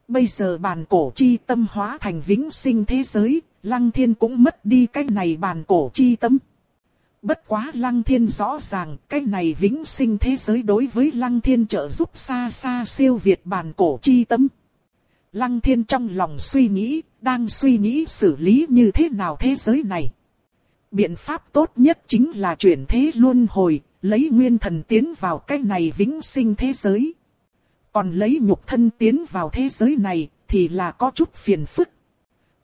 Bây giờ bàn cổ chi tâm hóa thành vĩnh sinh thế giới, lăng thiên cũng mất đi cái này bàn cổ chi tâm. Bất quá lăng thiên rõ ràng cái này vĩnh sinh thế giới đối với lăng thiên trợ giúp xa xa siêu việt bàn cổ chi tâm. Lăng thiên trong lòng suy nghĩ, đang suy nghĩ xử lý như thế nào thế giới này. Biện pháp tốt nhất chính là chuyển thế luân hồi, lấy nguyên thần tiến vào cái này vĩnh sinh thế giới. Còn lấy nhục thân tiến vào thế giới này thì là có chút phiền phức.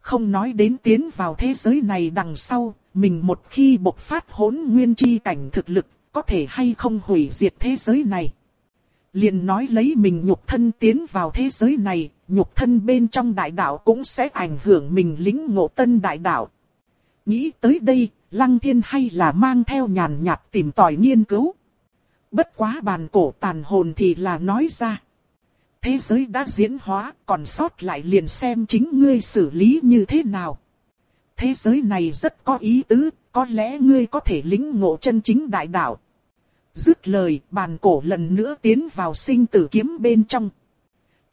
Không nói đến tiến vào thế giới này đằng sau, mình một khi bộc phát hỗn nguyên chi cảnh thực lực, có thể hay không hủy diệt thế giới này. Liền nói lấy mình nhục thân tiến vào thế giới này, nhục thân bên trong đại đạo cũng sẽ ảnh hưởng mình lính ngộ tân đại đạo. Nghĩ tới đây, Lăng Thiên hay là mang theo nhàn nhạt tìm tòi nghiên cứu. Bất quá bàn cổ tàn hồn thì là nói ra. Thế giới đã diễn hóa, còn sót lại liền xem chính ngươi xử lý như thế nào. Thế giới này rất có ý tứ, có lẽ ngươi có thể lính ngộ chân chính đại đạo. Dứt lời, bàn cổ lần nữa tiến vào sinh tử kiếm bên trong.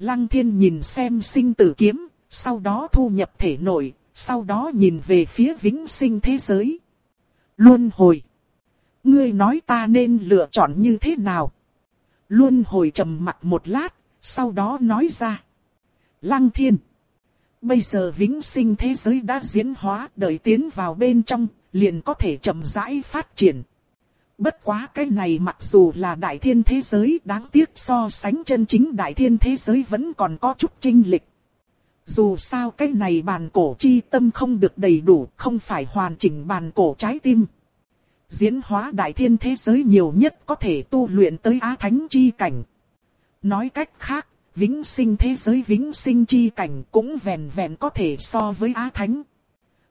Lăng thiên nhìn xem sinh tử kiếm, sau đó thu nhập thể nội, sau đó nhìn về phía vĩnh sinh thế giới. Luân hồi. Ngươi nói ta nên lựa chọn như thế nào? Luân hồi trầm mặt một lát, sau đó nói ra. Lăng thiên. Bây giờ vĩnh sinh thế giới đã diễn hóa, đợi tiến vào bên trong, liền có thể chậm rãi phát triển. Bất quá cái này mặc dù là đại thiên thế giới đáng tiếc so sánh chân chính đại thiên thế giới vẫn còn có chút trinh lịch. Dù sao cái này bàn cổ chi tâm không được đầy đủ, không phải hoàn chỉnh bàn cổ trái tim. Diễn hóa đại thiên thế giới nhiều nhất có thể tu luyện tới á thánh chi cảnh. Nói cách khác, vĩnh sinh thế giới vĩnh sinh chi cảnh cũng vẹn vẹn có thể so với á thánh.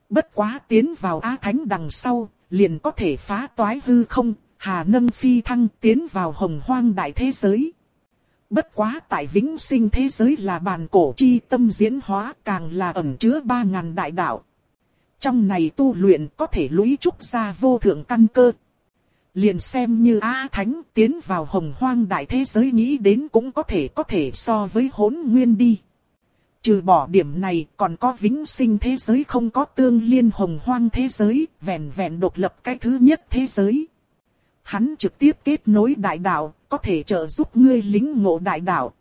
Bất quá tiến vào á thánh đằng sau, liền có thể phá toái hư không, hà nâng phi thăng tiến vào hồng hoang đại thế giới. Bất quá tại vĩnh sinh thế giới là bàn cổ chi tâm diễn hóa càng là ẩn chứa ba ngàn đại đạo. Trong này tu luyện có thể lũy trúc ra vô thượng căn cơ. Liền xem như a Thánh tiến vào hồng hoang đại thế giới nghĩ đến cũng có thể có thể so với hỗn nguyên đi. Trừ bỏ điểm này còn có vĩnh sinh thế giới không có tương liên hồng hoang thế giới, vẹn vẹn độc lập cái thứ nhất thế giới. Hắn trực tiếp kết nối đại đạo, có thể trợ giúp ngươi lính ngộ đại đạo.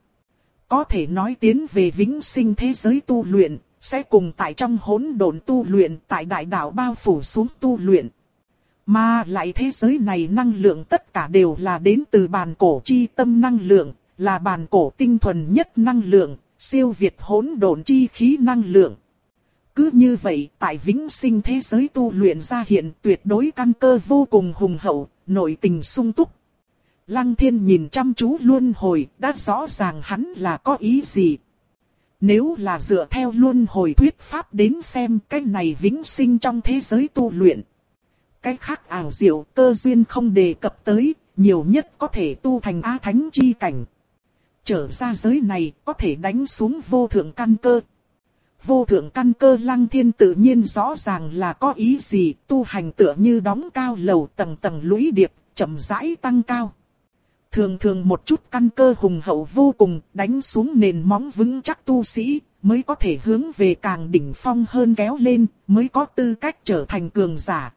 Có thể nói tiến về vĩnh sinh thế giới tu luyện, sẽ cùng tại trong hỗn độn tu luyện, tại đại đạo bao phủ xuống tu luyện. Mà lại thế giới này năng lượng tất cả đều là đến từ bàn cổ chi tâm năng lượng, là bàn cổ tinh thuần nhất năng lượng, siêu việt hỗn độn chi khí năng lượng. Cứ như vậy, tại vĩnh sinh thế giới tu luyện ra hiện tuyệt đối căn cơ vô cùng hùng hậu, nội tình sung túc. Lăng thiên nhìn chăm chú luôn hồi, đã rõ ràng hắn là có ý gì. Nếu là dựa theo luôn hồi thuyết pháp đến xem cái này vĩnh sinh trong thế giới tu luyện. Cái khác ảo diệu cơ duyên không đề cập tới, nhiều nhất có thể tu thành A Thánh chi cảnh. Trở ra giới này có thể đánh xuống vô thượng căn cơ. Vô thượng căn cơ lăng thiên tự nhiên rõ ràng là có ý gì tu hành tựa như đóng cao lầu tầng tầng lũy điệp, chậm rãi tăng cao. Thường thường một chút căn cơ hùng hậu vô cùng đánh xuống nền móng vững chắc tu sĩ, mới có thể hướng về càng đỉnh phong hơn kéo lên, mới có tư cách trở thành cường giả.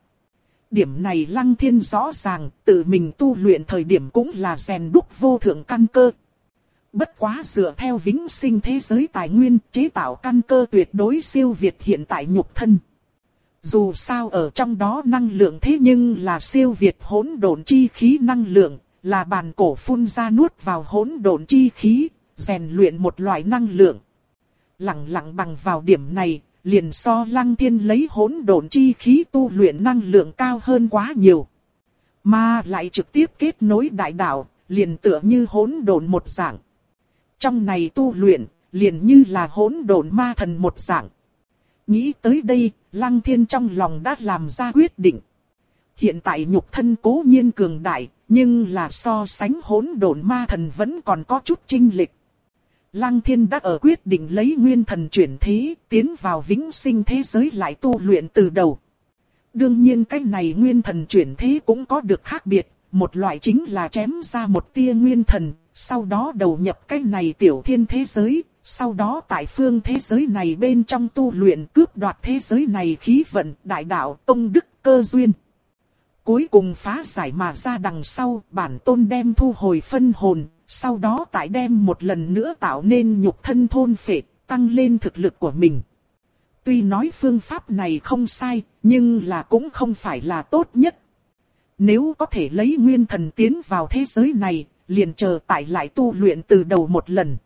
Điểm này lăng thiên rõ ràng, tự mình tu luyện thời điểm cũng là rèn đúc vô thượng căn cơ. Bất quá dựa theo vĩnh sinh thế giới tài nguyên chế tạo căn cơ tuyệt đối siêu việt hiện tại nhục thân. Dù sao ở trong đó năng lượng thế nhưng là siêu việt hỗn độn chi khí năng lượng, là bàn cổ phun ra nuốt vào hỗn độn chi khí, rèn luyện một loại năng lượng. Lặng lặng bằng vào điểm này, liền so lăng thiên lấy hỗn độn chi khí tu luyện năng lượng cao hơn quá nhiều. Mà lại trực tiếp kết nối đại đạo, liền tựa như hỗn độn một dạng. Trong này tu luyện, liền như là hỗn độn ma thần một dạng. Nghĩ tới đây, lăng thiên trong lòng đã làm ra quyết định. Hiện tại nhục thân cố nhiên cường đại, nhưng là so sánh hỗn độn ma thần vẫn còn có chút chênh lịch. Lăng thiên đã ở quyết định lấy nguyên thần chuyển thế, tiến vào vĩnh sinh thế giới lại tu luyện từ đầu. Đương nhiên cái này nguyên thần chuyển thế cũng có được khác biệt, một loại chính là chém ra một tia nguyên thần, sau đó đầu nhập cái này tiểu thiên thế giới, sau đó tại phương thế giới này bên trong tu luyện cướp đoạt thế giới này khí vận, đại đạo, tông đức, cơ duyên. Cuối cùng phá giải mà ra đằng sau, bản tôn đem thu hồi phân hồn, sau đó tại đem một lần nữa tạo nên nhục thân thôn phệ, tăng lên thực lực của mình. Tuy nói phương pháp này không sai, nhưng là cũng không phải là tốt nhất. Nếu có thể lấy nguyên thần tiến vào thế giới này, liền chờ tại lại tu luyện từ đầu một lần.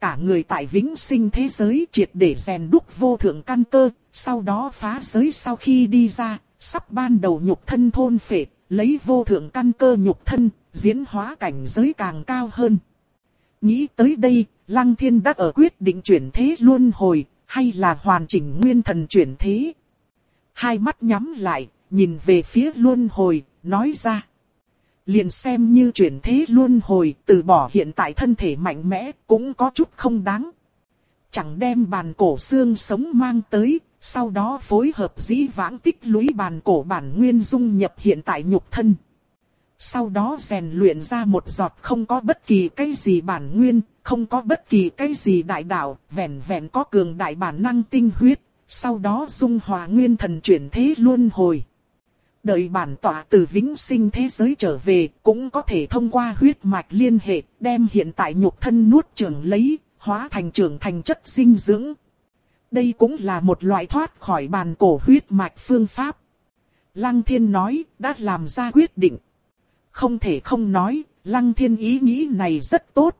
Cả người tại vĩnh sinh thế giới triệt để rèn đúc vô thượng căn cơ, sau đó phá giới sau khi đi ra, sắp ban đầu nhục thân thôn phệ, lấy vô thượng căn cơ nhục thân, diễn hóa cảnh giới càng cao hơn. Nghĩ tới đây, Lăng Thiên đã ở quyết định chuyển thế luôn hồi, hay là hoàn chỉnh nguyên thần chuyển thế. Hai mắt nhắm lại, nhìn về phía luôn hồi, nói ra. Liền xem như chuyển thế luân hồi, từ bỏ hiện tại thân thể mạnh mẽ, cũng có chút không đáng. Chẳng đem bàn cổ xương sống mang tới, sau đó phối hợp dĩ vãng tích lũy bàn cổ bản nguyên dung nhập hiện tại nhục thân. sau đó rèn luyện ra một giọt không có bất kỳ cái gì bản nguyên, không có bất kỳ cái gì đại đạo, vẹn vẹn có cường đại bản năng tinh huyết, sau đó dung hòa nguyên thần chuyển thế luân hồi. Đợi bản tỏa từ vĩnh sinh thế giới trở về, cũng có thể thông qua huyết mạch liên hệ, đem hiện tại nhục thân nuốt trường lấy, hóa thành trưởng thành chất dinh dưỡng. Đây cũng là một loại thoát khỏi bàn cổ huyết mạch phương pháp. Lăng thiên nói, đã làm ra quyết định. Không thể không nói, lăng thiên ý nghĩ này rất tốt.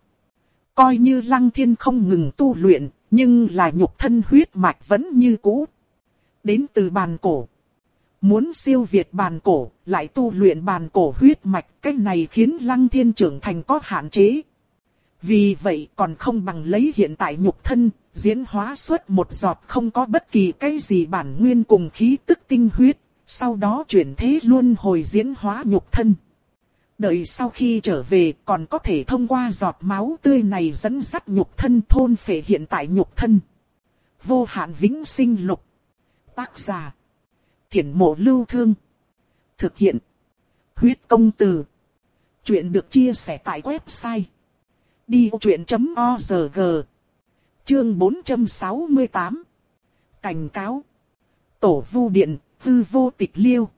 Coi như lăng thiên không ngừng tu luyện, nhưng là nhục thân huyết mạch vẫn như cũ. Đến từ bàn cổ. Muốn siêu việt bàn cổ, lại tu luyện bàn cổ huyết mạch, cách này khiến lăng thiên trưởng thành có hạn chế. Vì vậy còn không bằng lấy hiện tại nhục thân, diễn hóa xuất một giọt không có bất kỳ cái gì bản nguyên cùng khí tức tinh huyết, sau đó chuyển thế luôn hồi diễn hóa nhục thân. Đợi sau khi trở về còn có thể thông qua giọt máu tươi này dẫn dắt nhục thân thôn phệ hiện tại nhục thân. Vô hạn vĩnh sinh lục. Tác giả. Thiển mộ lưu thương. Thực hiện. Huyết công từ. Chuyện được chia sẻ tại website. Đi truyện.org Chương 468 Cảnh cáo Tổ vu điện, hư vô tịch liêu.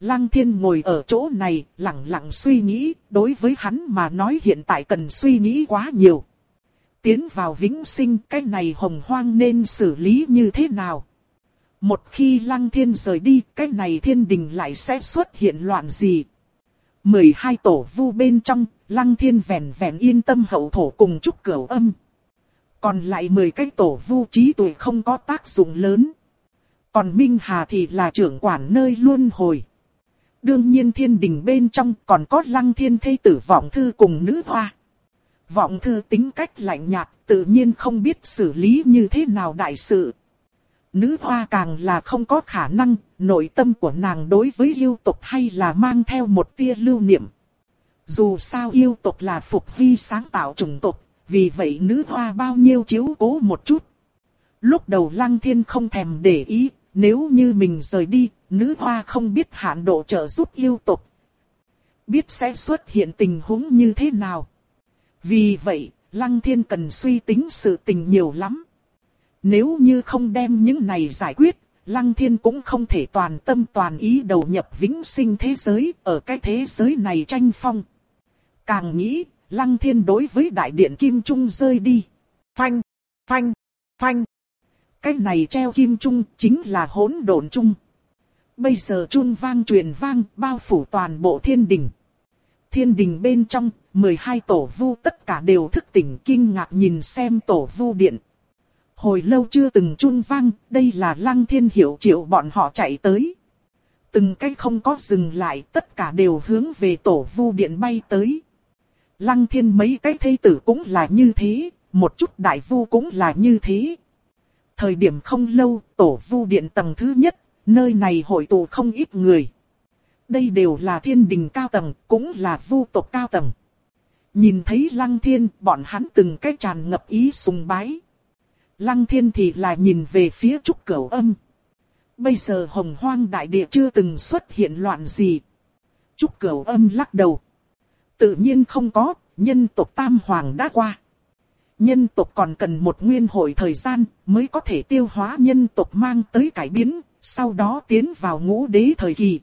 Lăng thiên ngồi ở chỗ này, lặng lặng suy nghĩ, đối với hắn mà nói hiện tại cần suy nghĩ quá nhiều. Tiến vào vĩnh sinh, cái này hồng hoang nên xử lý như thế nào? Một khi lăng thiên rời đi, cái này thiên đình lại sẽ xuất hiện loạn gì? 12 tổ vu bên trong, lăng thiên vẹn vẹn yên tâm hậu thổ cùng chúc cửu âm. Còn lại 10 cái tổ vu trí tuổi không có tác dụng lớn. Còn Minh Hà thì là trưởng quản nơi luôn hồi. Đương nhiên thiên đình bên trong còn có lăng thiên thây tử vọng thư cùng nữ hoa. Vọng thư tính cách lạnh nhạt, tự nhiên không biết xử lý như thế nào đại sự. Nữ hoa càng là không có khả năng, nội tâm của nàng đối với yêu tộc hay là mang theo một tia lưu niệm. Dù sao yêu tộc là phục hy sáng tạo chủng tộc, vì vậy nữ hoa bao nhiêu chiếu cố một chút. Lúc đầu lăng thiên không thèm để ý, nếu như mình rời đi, nữ hoa không biết hạn độ trợ giúp yêu tộc. Biết sẽ xuất hiện tình huống như thế nào. Vì vậy, lăng thiên cần suy tính sự tình nhiều lắm. Nếu như không đem những này giải quyết, Lăng Thiên cũng không thể toàn tâm toàn ý đầu nhập vĩnh sinh thế giới, ở cái thế giới này tranh phong. Càng nghĩ, Lăng Thiên đối với đại điện Kim Trung rơi đi. Phanh, phanh, phanh. Cái này treo Kim Trung chính là hỗn độn Trung. Bây giờ chun vang truyền vang bao phủ toàn bộ thiên đình. Thiên đình bên trong, 12 tổ vu tất cả đều thức tỉnh kinh ngạc nhìn xem tổ vu điện. Hồi lâu chưa từng chun vang, đây là lăng thiên hiểu triệu bọn họ chạy tới. Từng cái không có dừng lại, tất cả đều hướng về tổ vu điện bay tới. Lăng thiên mấy cái thây tử cũng là như thế, một chút đại vu cũng là như thế. Thời điểm không lâu, tổ vu điện tầng thứ nhất, nơi này hội tụ không ít người. Đây đều là thiên đình cao tầng, cũng là vu tộc cao tầng. Nhìn thấy lăng thiên, bọn hắn từng cái tràn ngập ý sùng bái. Lăng thiên thì lại nhìn về phía trúc cửu âm. Bây giờ hồng hoang đại địa chưa từng xuất hiện loạn gì. Trúc cửu âm lắc đầu. Tự nhiên không có, nhân tộc tam hoàng đã qua. Nhân tộc còn cần một nguyên hội thời gian mới có thể tiêu hóa nhân tộc mang tới cải biến, sau đó tiến vào ngũ đế thời kỳ.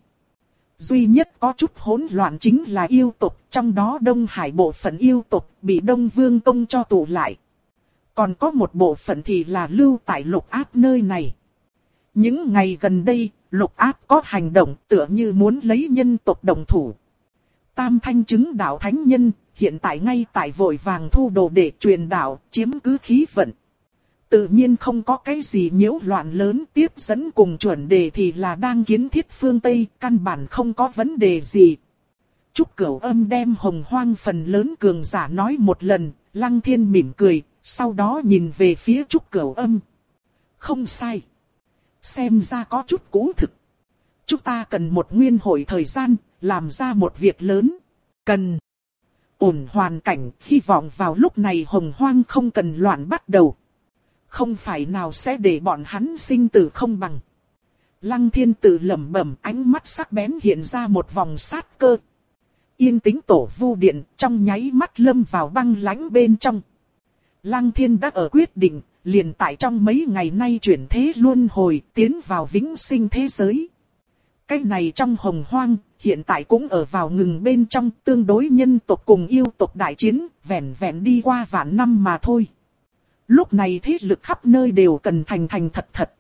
Duy nhất có chút hỗn loạn chính là yêu tộc, trong đó Đông Hải bộ phận yêu tộc bị Đông Vương Công cho tụ lại. Còn có một bộ phận thì là lưu tại lục áp nơi này. Những ngày gần đây, lục áp có hành động tựa như muốn lấy nhân tộc đồng thủ. Tam thanh chứng đạo thánh nhân, hiện tại ngay tại vội vàng thu đồ để truyền đạo, chiếm cứ khí vận. Tự nhiên không có cái gì nhiễu loạn lớn tiếp dẫn cùng chuẩn đề thì là đang kiến thiết phương Tây, căn bản không có vấn đề gì. Trúc Cửu âm đem hồng hoang phần lớn cường giả nói một lần, lăng thiên mỉm cười, sau đó nhìn về phía Trúc Cửu Âm. Không sai. Xem ra có chút cố thực. Chúng ta cần một nguyên hội thời gian, làm ra một việc lớn. Cần ổn hoàn cảnh, hy vọng vào lúc này hồng hoang không cần loạn bắt đầu. Không phải nào sẽ để bọn hắn sinh tử không bằng. Lăng thiên tử lẩm bẩm ánh mắt sắc bén hiện ra một vòng sát cơ. yên tĩnh tổ vu điện trong nháy mắt lâm vào băng lãnh bên trong. Lăng thiên đã ở quyết định, liền tại trong mấy ngày nay chuyển thế luân hồi, tiến vào vĩnh sinh thế giới. Cái này trong hồng hoang, hiện tại cũng ở vào ngừng bên trong tương đối nhân tộc cùng yêu tộc đại chiến, vẹn vẹn đi qua vạn năm mà thôi. Lúc này thế lực khắp nơi đều cần thành thành thật thật.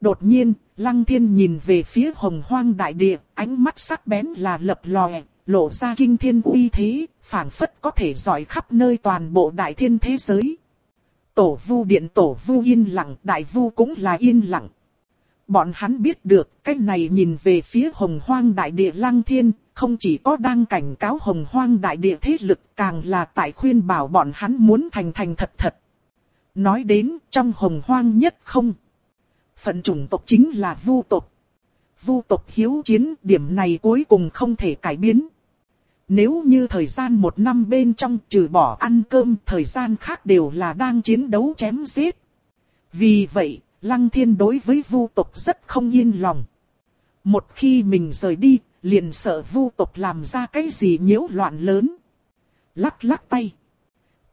Đột nhiên, Lăng Thiên nhìn về phía hồng hoang đại địa, ánh mắt sắc bén là lập lòe, lộ ra kinh thiên uy thế, phảng phất có thể dọi khắp nơi toàn bộ đại thiên thế giới. Tổ vu điện tổ vu yên lặng, đại vu cũng là yên lặng. Bọn hắn biết được, cái này nhìn về phía hồng hoang đại địa lăng thiên, không chỉ có đang cảnh cáo hồng hoang đại địa thế lực, càng là tại khuyên bảo bọn hắn muốn thành thành thật thật. Nói đến, trong hồng hoang nhất không. Phận chủng tộc chính là vu tộc. Vu tộc hiếu chiến, điểm này cuối cùng không thể cải biến. Nếu như thời gian một năm bên trong trừ bỏ ăn cơm, thời gian khác đều là đang chiến đấu chém giết. Vì vậy, Lăng Thiên đối với vu tộc rất không yên lòng. Một khi mình rời đi, liền sợ vu tộc làm ra cái gì nhiễu loạn lớn. Lắc lắc tay.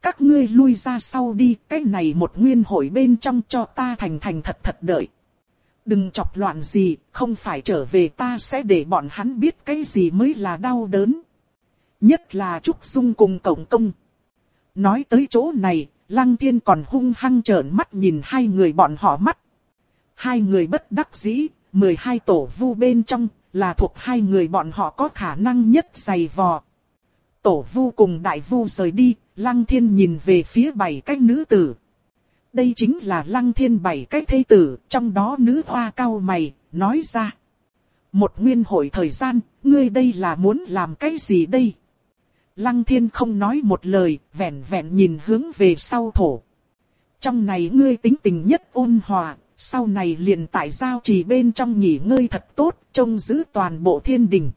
Các ngươi lui ra sau đi, cái này một nguyên hội bên trong cho ta thành thành thật thật đợi. Đừng chọc loạn gì, không phải trở về ta sẽ để bọn hắn biết cái gì mới là đau đớn. Nhất là Trúc Dung cùng Cộng Công. Nói tới chỗ này, Lăng Thiên còn hung hăng trợn mắt nhìn hai người bọn họ mắt. Hai người bất đắc dĩ, 12 tổ vu bên trong, là thuộc hai người bọn họ có khả năng nhất dày vò. Tổ vu cùng đại vu rời đi, Lăng Thiên nhìn về phía bảy cái nữ tử. Đây chính là Lăng Thiên bảy cái thê tử, trong đó nữ hoa cao mày, nói ra. Một nguyên hội thời gian, ngươi đây là muốn làm cái gì đây? Lăng thiên không nói một lời, vẹn vẹn nhìn hướng về sau thổ. Trong này ngươi tính tình nhất ôn hòa, sau này liền tại giao trì bên trong nghỉ ngơi thật tốt, trông giữ toàn bộ thiên đình.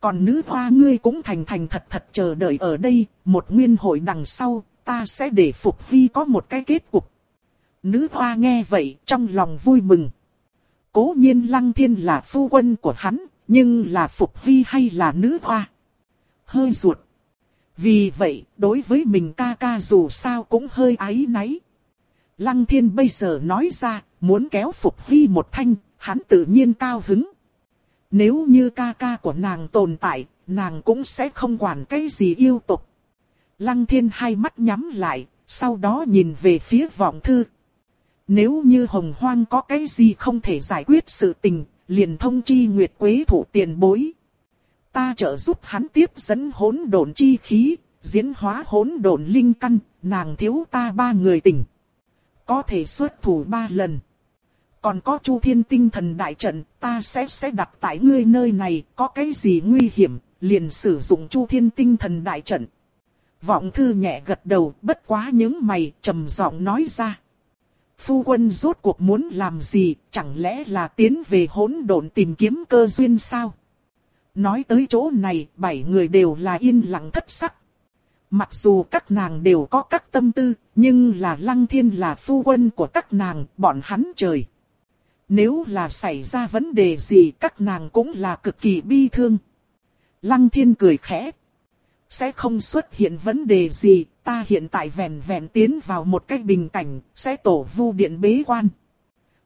Còn nữ hoa ngươi cũng thành thành thật thật chờ đợi ở đây, một nguyên hội đằng sau, ta sẽ để Phục Vi có một cái kết cục. Nữ hoa nghe vậy, trong lòng vui mừng. Cố nhiên Lăng Thiên là phu quân của hắn, nhưng là Phục Vi hay là nữ hoa? Hơi ruột. Vì vậy, đối với mình ca ca dù sao cũng hơi áy náy. Lăng thiên bây giờ nói ra, muốn kéo Phục Hy một thanh, hắn tự nhiên cao hứng. Nếu như ca ca của nàng tồn tại, nàng cũng sẽ không quản cái gì yêu tục. Lăng thiên hai mắt nhắm lại, sau đó nhìn về phía vọng thư. Nếu như hồng hoang có cái gì không thể giải quyết sự tình, liền thông chi Nguyệt Quế thủ tiền bối ta trợ giúp hắn tiếp dẫn hỗn độn chi khí, diễn hóa hỗn độn linh căn, nàng thiếu ta ba người tình. Có thể xuất thủ ba lần. Còn có Chu Thiên Tinh Thần Đại Trận, ta sẽ sẽ đặt tại ngươi nơi này, có cái gì nguy hiểm, liền sử dụng Chu Thiên Tinh Thần Đại Trận. Vọng thư nhẹ gật đầu, bất quá những mày, trầm giọng nói ra. Phu quân rốt cuộc muốn làm gì, chẳng lẽ là tiến về hỗn độn tìm kiếm cơ duyên sao? Nói tới chỗ này, bảy người đều là yên lặng thất sắc. Mặc dù các nàng đều có các tâm tư, nhưng là Lăng Thiên là phu quân của các nàng, bọn hắn trời. Nếu là xảy ra vấn đề gì các nàng cũng là cực kỳ bi thương. Lăng Thiên cười khẽ. Sẽ không xuất hiện vấn đề gì, ta hiện tại vẹn vẹn tiến vào một cái bình cảnh, sẽ tổ vu điện bế quan.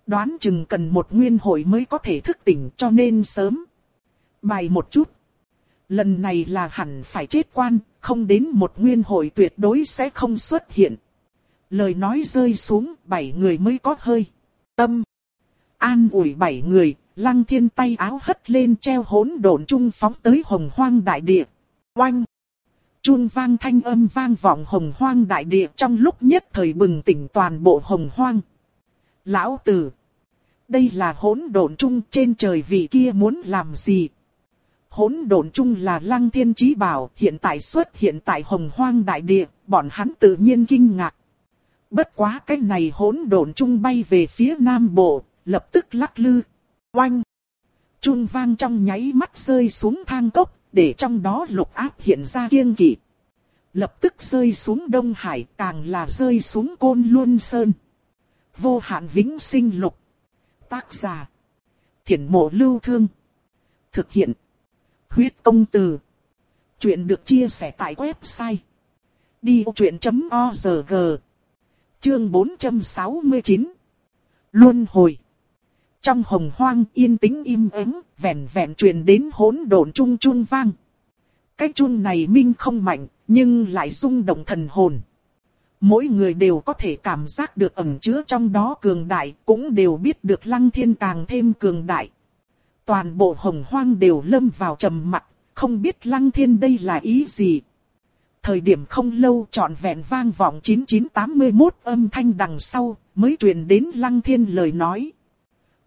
Đoán chừng cần một nguyên hội mới có thể thức tỉnh cho nên sớm. Bài một chút. Lần này là hẳn phải chết quan, không đến một nguyên hội tuyệt đối sẽ không xuất hiện. Lời nói rơi xuống, bảy người mới có hơi. Tâm. An ủi bảy người, lăng thiên tay áo hất lên treo hỗn độn trung phóng tới hồng hoang đại địa. Oanh. Chuông vang thanh âm vang vọng hồng hoang đại địa trong lúc nhất thời bừng tỉnh toàn bộ hồng hoang. Lão tử. Đây là hỗn độn trung trên trời vị kia muốn làm gì, hỗn độn chung là lăng thiên chí bảo, hiện tại xuất hiện tại hồng hoang đại địa, bọn hắn tự nhiên kinh ngạc. Bất quá cái này hỗn độn chung bay về phía nam bộ, lập tức lắc lư. Oanh! Trung vang trong nháy mắt rơi xuống thang cốc, để trong đó lục áp hiện ra kiêng kỵ. Lập tức rơi xuống Đông Hải, càng là rơi xuống Côn Luân Sơn. Vô hạn vĩnh sinh lục. Tác giả. Thiển mộ lưu thương. Thực hiện huyết công từ. Chuyện được chia sẻ tại website đi truyện.org Chương 469 Luân hồi Trong hồng hoang yên tĩnh im ắng, vẹn vẹn truyền đến hỗn độn chung chung vang. Cái chun này minh không mạnh, nhưng lại rung động thần hồn. Mỗi người đều có thể cảm giác được ẩn chứa trong đó cường đại, cũng đều biết được lăng thiên càng thêm cường đại. Toàn bộ hồng hoang đều lâm vào trầm mặc, không biết lăng thiên đây là ý gì. Thời điểm không lâu trọn vẹn vang vọng 9981 âm thanh đằng sau, mới truyền đến lăng thiên lời nói.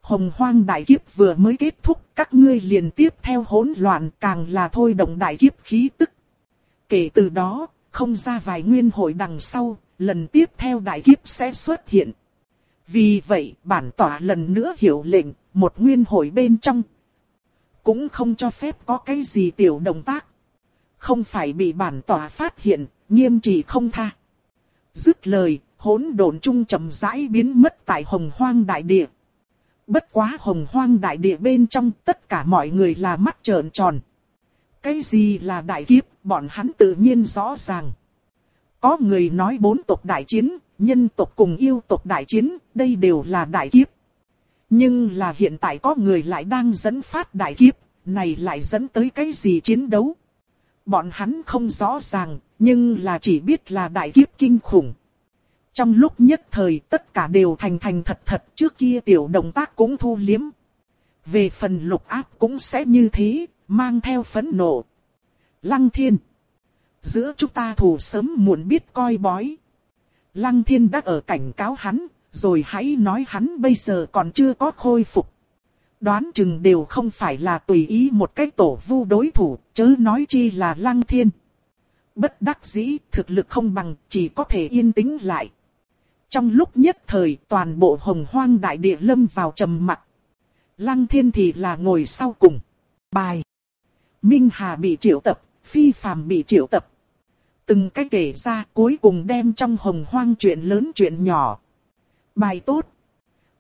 Hồng hoang đại kiếp vừa mới kết thúc, các ngươi liền tiếp theo hỗn loạn càng là thôi động đại kiếp khí tức. Kể từ đó, không ra vài nguyên hội đằng sau, lần tiếp theo đại kiếp sẽ xuất hiện. Vì vậy, bản tỏa lần nữa hiểu lệnh, một nguyên hội bên trong. Cũng không cho phép có cái gì tiểu động tác. Không phải bị bản tỏa phát hiện, nghiêm trị không tha. Dứt lời, hỗn độn trung trầm rãi biến mất tại hồng hoang đại địa. Bất quá hồng hoang đại địa bên trong tất cả mọi người là mắt trợn tròn. Cái gì là đại kiếp, bọn hắn tự nhiên rõ ràng. Có người nói bốn tộc đại chiến, nhân tộc cùng yêu tộc đại chiến, đây đều là đại kiếp. Nhưng là hiện tại có người lại đang dẫn phát đại kiếp, này lại dẫn tới cái gì chiến đấu. Bọn hắn không rõ ràng, nhưng là chỉ biết là đại kiếp kinh khủng. Trong lúc nhất thời tất cả đều thành thành thật thật trước kia tiểu động tác cũng thu liếm. Về phần lục áp cũng sẽ như thế, mang theo phẫn nộ. Lăng thiên. Giữa chúng ta thù sớm muộn biết coi bói. Lăng thiên đã ở cảnh cáo hắn, rồi hãy nói hắn bây giờ còn chưa có khôi phục. Đoán chừng đều không phải là tùy ý một cách tổ vu đối thủ, chớ nói chi là lăng thiên. Bất đắc dĩ, thực lực không bằng, chỉ có thể yên tĩnh lại. Trong lúc nhất thời, toàn bộ hồng hoang đại địa lâm vào trầm mặc. Lăng thiên thì là ngồi sau cùng. Bài. Minh Hà bị triệu tập, Phi Phàm bị triệu tập. Từng cái kể ra cuối cùng đem trong hồng hoang chuyện lớn chuyện nhỏ. Bài tốt.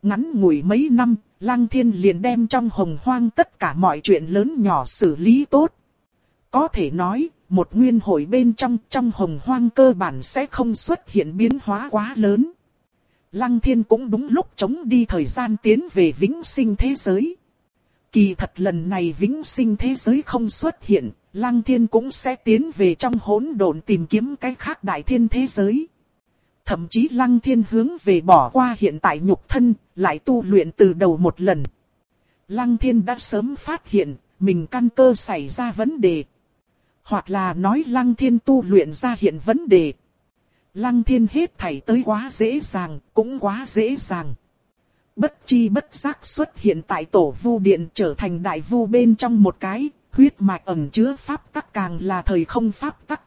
Ngắn ngủi mấy năm, Lăng Thiên liền đem trong hồng hoang tất cả mọi chuyện lớn nhỏ xử lý tốt. Có thể nói, một nguyên hội bên trong trong hồng hoang cơ bản sẽ không xuất hiện biến hóa quá lớn. Lăng Thiên cũng đúng lúc chống đi thời gian tiến về vĩnh sinh thế giới. Kỳ thật lần này vĩnh sinh thế giới không xuất hiện, Lăng Thiên cũng sẽ tiến về trong hỗn độn tìm kiếm cái khác đại thiên thế giới. Thậm chí Lăng Thiên hướng về bỏ qua hiện tại nhục thân, lại tu luyện từ đầu một lần. Lăng Thiên đã sớm phát hiện, mình căn cơ xảy ra vấn đề. Hoặc là nói Lăng Thiên tu luyện ra hiện vấn đề. Lăng Thiên hết thảy tới quá dễ dàng, cũng quá dễ dàng. Bất chi bất giác xuất hiện tại tổ vu điện trở thành đại vu bên trong một cái, huyết mạch ẩn chứa pháp tắc càng là thời không pháp tắc.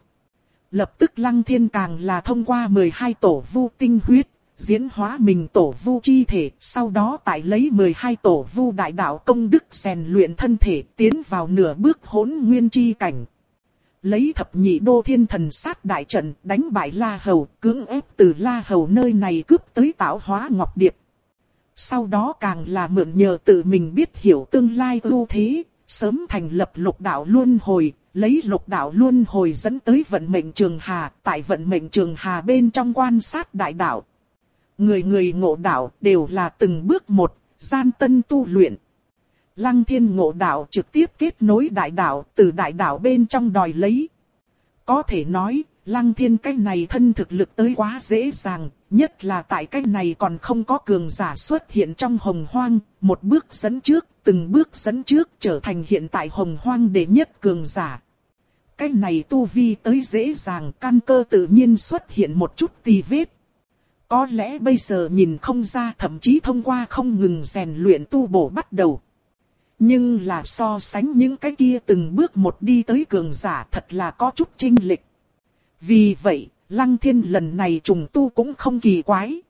Lập tức lăng thiên càng là thông qua 12 tổ vu tinh huyết, diễn hóa mình tổ vu chi thể, sau đó tại lấy 12 tổ vu đại đạo công đức rèn luyện thân thể tiến vào nửa bước hỗn nguyên chi cảnh. Lấy thập nhị đô thiên thần sát đại trận đánh bại La Hầu, cưỡng ép từ La Hầu nơi này cướp tới tạo hóa ngọc điệp. Sau đó càng là mượn nhờ tự mình biết hiểu tương lai ưu thế, sớm thành lập lục đạo luân hồi, lấy lục đạo luân hồi dẫn tới vận mệnh trường hà, tại vận mệnh trường hà bên trong quan sát đại đạo. Người người ngộ đạo đều là từng bước một, gian tân tu luyện. Lăng thiên ngộ đạo trực tiếp kết nối đại đạo, từ đại đạo bên trong đòi lấy. Có thể nói, lăng thiên cái này thân thực lực tới quá dễ dàng, nhất là tại cái này còn không có cường giả xuất hiện trong hồng hoang, một bước dẫn trước, từng bước dẫn trước trở thành hiện tại hồng hoang đệ nhất cường giả. Cái này tu vi tới dễ dàng căn cơ tự nhiên xuất hiện một chút tì vết. Có lẽ bây giờ nhìn không ra thậm chí thông qua không ngừng rèn luyện tu bổ bắt đầu. Nhưng là so sánh những cái kia từng bước một đi tới cường giả thật là có chút chinh lịch. Vì vậy, Lăng Thiên lần này trùng tu cũng không kỳ quái.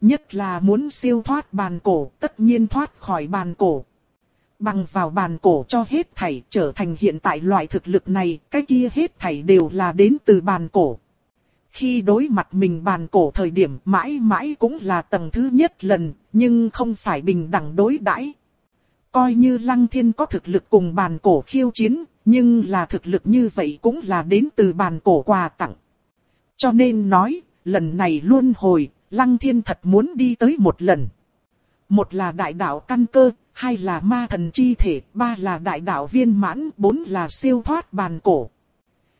Nhất là muốn siêu thoát bàn cổ, tất nhiên thoát khỏi bàn cổ. Bằng vào bàn cổ cho hết thảy trở thành hiện tại loại thực lực này, cái kia hết thảy đều là đến từ bàn cổ. Khi đối mặt mình bàn cổ thời điểm mãi mãi cũng là tầng thứ nhất lần, nhưng không phải bình đẳng đối đãi Coi như lăng thiên có thực lực cùng bàn cổ khiêu chiến, nhưng là thực lực như vậy cũng là đến từ bàn cổ quà tặng. Cho nên nói, lần này luôn hồi, lăng thiên thật muốn đi tới một lần. Một là đại đạo căn cơ, hai là ma thần chi thể, ba là đại đạo viên mãn, bốn là siêu thoát bàn cổ.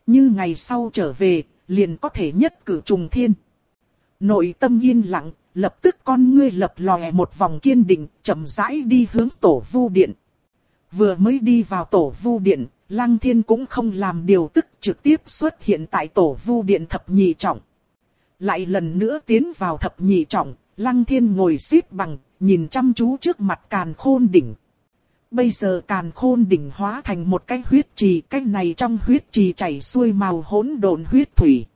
Như ngày sau trở về, liền có thể nhất cử trùng thiên. Nội tâm yên lặng, lập tức con ngươi lập lòe một vòng kiên định, chậm rãi đi hướng tổ vu điện. Vừa mới đi vào tổ vu điện, Lăng Thiên cũng không làm điều tức trực tiếp xuất hiện tại tổ vu điện thập nhị trọng. Lại lần nữa tiến vào thập nhị trọng, Lăng Thiên ngồi xếp bằng, nhìn chăm chú trước mặt càn khôn đỉnh. Bây giờ càn khôn đỉnh hóa thành một cái huyết trì, cái này trong huyết trì chảy xuôi màu hỗn độn huyết thủy.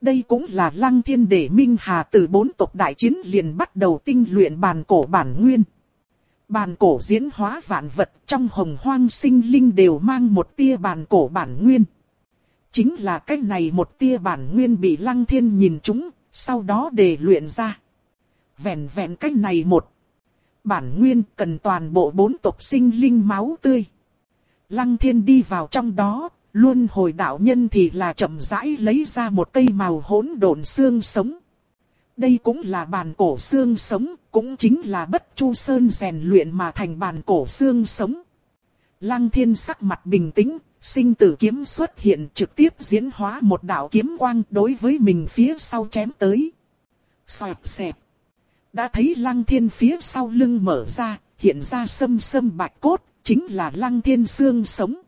Đây cũng là lăng thiên để Minh Hà từ bốn tộc đại chiến liền bắt đầu tinh luyện bàn cổ bản nguyên. Bàn cổ diễn hóa vạn vật trong hồng hoang sinh linh đều mang một tia bàn cổ bản nguyên. Chính là cách này một tia bản nguyên bị lăng thiên nhìn chúng, sau đó để luyện ra. Vẹn vẹn cách này một. Bản nguyên cần toàn bộ bốn tộc sinh linh máu tươi. Lăng thiên đi vào trong đó, luôn hồi đạo nhân thì là chậm rãi lấy ra một cây màu hỗn độn xương sống. Đây cũng là bàn cổ xương sống, cũng chính là bất chu sơn rèn luyện mà thành bàn cổ xương sống. Lăng thiên sắc mặt bình tĩnh, sinh tử kiếm xuất hiện trực tiếp diễn hóa một đạo kiếm quang đối với mình phía sau chém tới. Xoẹt xẹp. Đã thấy lăng thiên phía sau lưng mở ra, hiện ra sâm sâm bạch cốt, chính là lăng thiên xương sống.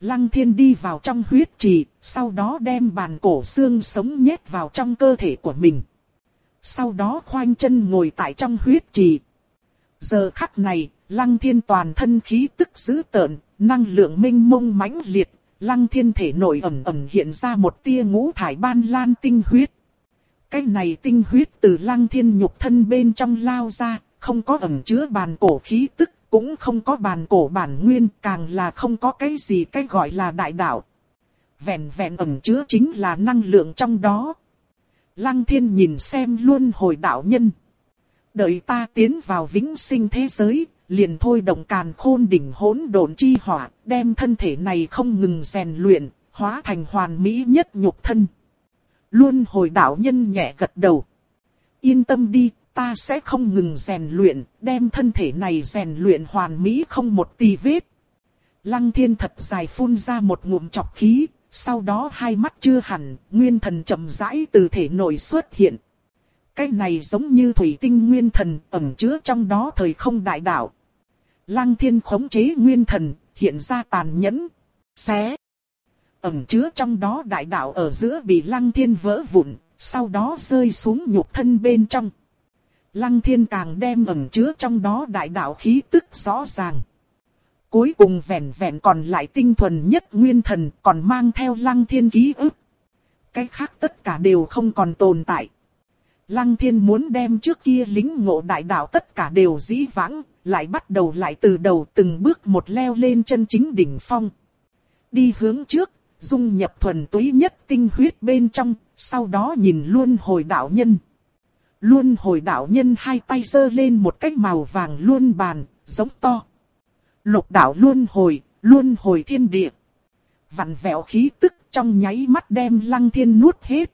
Lăng thiên đi vào trong huyết trì, sau đó đem bàn cổ xương sống nhét vào trong cơ thể của mình. Sau đó khoanh chân ngồi tại trong huyết trì. Giờ khắc này, lăng thiên toàn thân khí tức dữ tợn, năng lượng minh mông mãnh liệt, lăng thiên thể nội ẩm ẩm hiện ra một tia ngũ thải ban lan tinh huyết. Cái này tinh huyết từ lăng thiên nhục thân bên trong lao ra, không có ẩm chứa bàn cổ khí tức, cũng không có bàn cổ bản nguyên, càng là không có cái gì cái gọi là đại đạo. Vẹn vẹn ẩn chứa chính là năng lượng trong đó. Lăng thiên nhìn xem luôn hồi đạo nhân. Đợi ta tiến vào vĩnh sinh thế giới, liền thôi động càn khôn đỉnh hỗn độn chi hỏa, đem thân thể này không ngừng rèn luyện, hóa thành hoàn mỹ nhất nhục thân. Luôn hồi đạo nhân nhẹ gật đầu. Yên tâm đi, ta sẽ không ngừng rèn luyện, đem thân thể này rèn luyện hoàn mỹ không một tì vết. Lăng thiên thật dài phun ra một ngụm chọc khí, sau đó hai mắt chưa hẳn, nguyên thần chậm rãi từ thể nội xuất hiện. Cái này giống như thủy tinh nguyên thần ẩn chứa trong đó thời không đại đạo. Lăng thiên khống chế nguyên thần, hiện ra tàn nhẫn, xé. Ẩn chứa trong đó đại đạo ở giữa bị lăng thiên vỡ vụn, sau đó rơi xuống nhục thân bên trong. Lăng thiên càng đem ẩn chứa trong đó đại đạo khí tức rõ ràng. Cuối cùng vẹn vẹn còn lại tinh thuần nhất nguyên thần còn mang theo lăng thiên ký ức. Cái khác tất cả đều không còn tồn tại. Lăng thiên muốn đem trước kia lính ngộ đại đạo tất cả đều dĩ vãng, lại bắt đầu lại từ đầu từng bước một leo lên chân chính đỉnh phong. Đi hướng trước, dung nhập thuần túy nhất tinh huyết bên trong, sau đó nhìn luôn hồi đạo nhân. Luôn hồi đạo nhân hai tay giơ lên một cái màu vàng luôn bàn, giống to. Lục đạo luôn hồi, luôn hồi thiên địa. Vặn vẹo khí tức trong nháy mắt đem lăng thiên nuốt hết.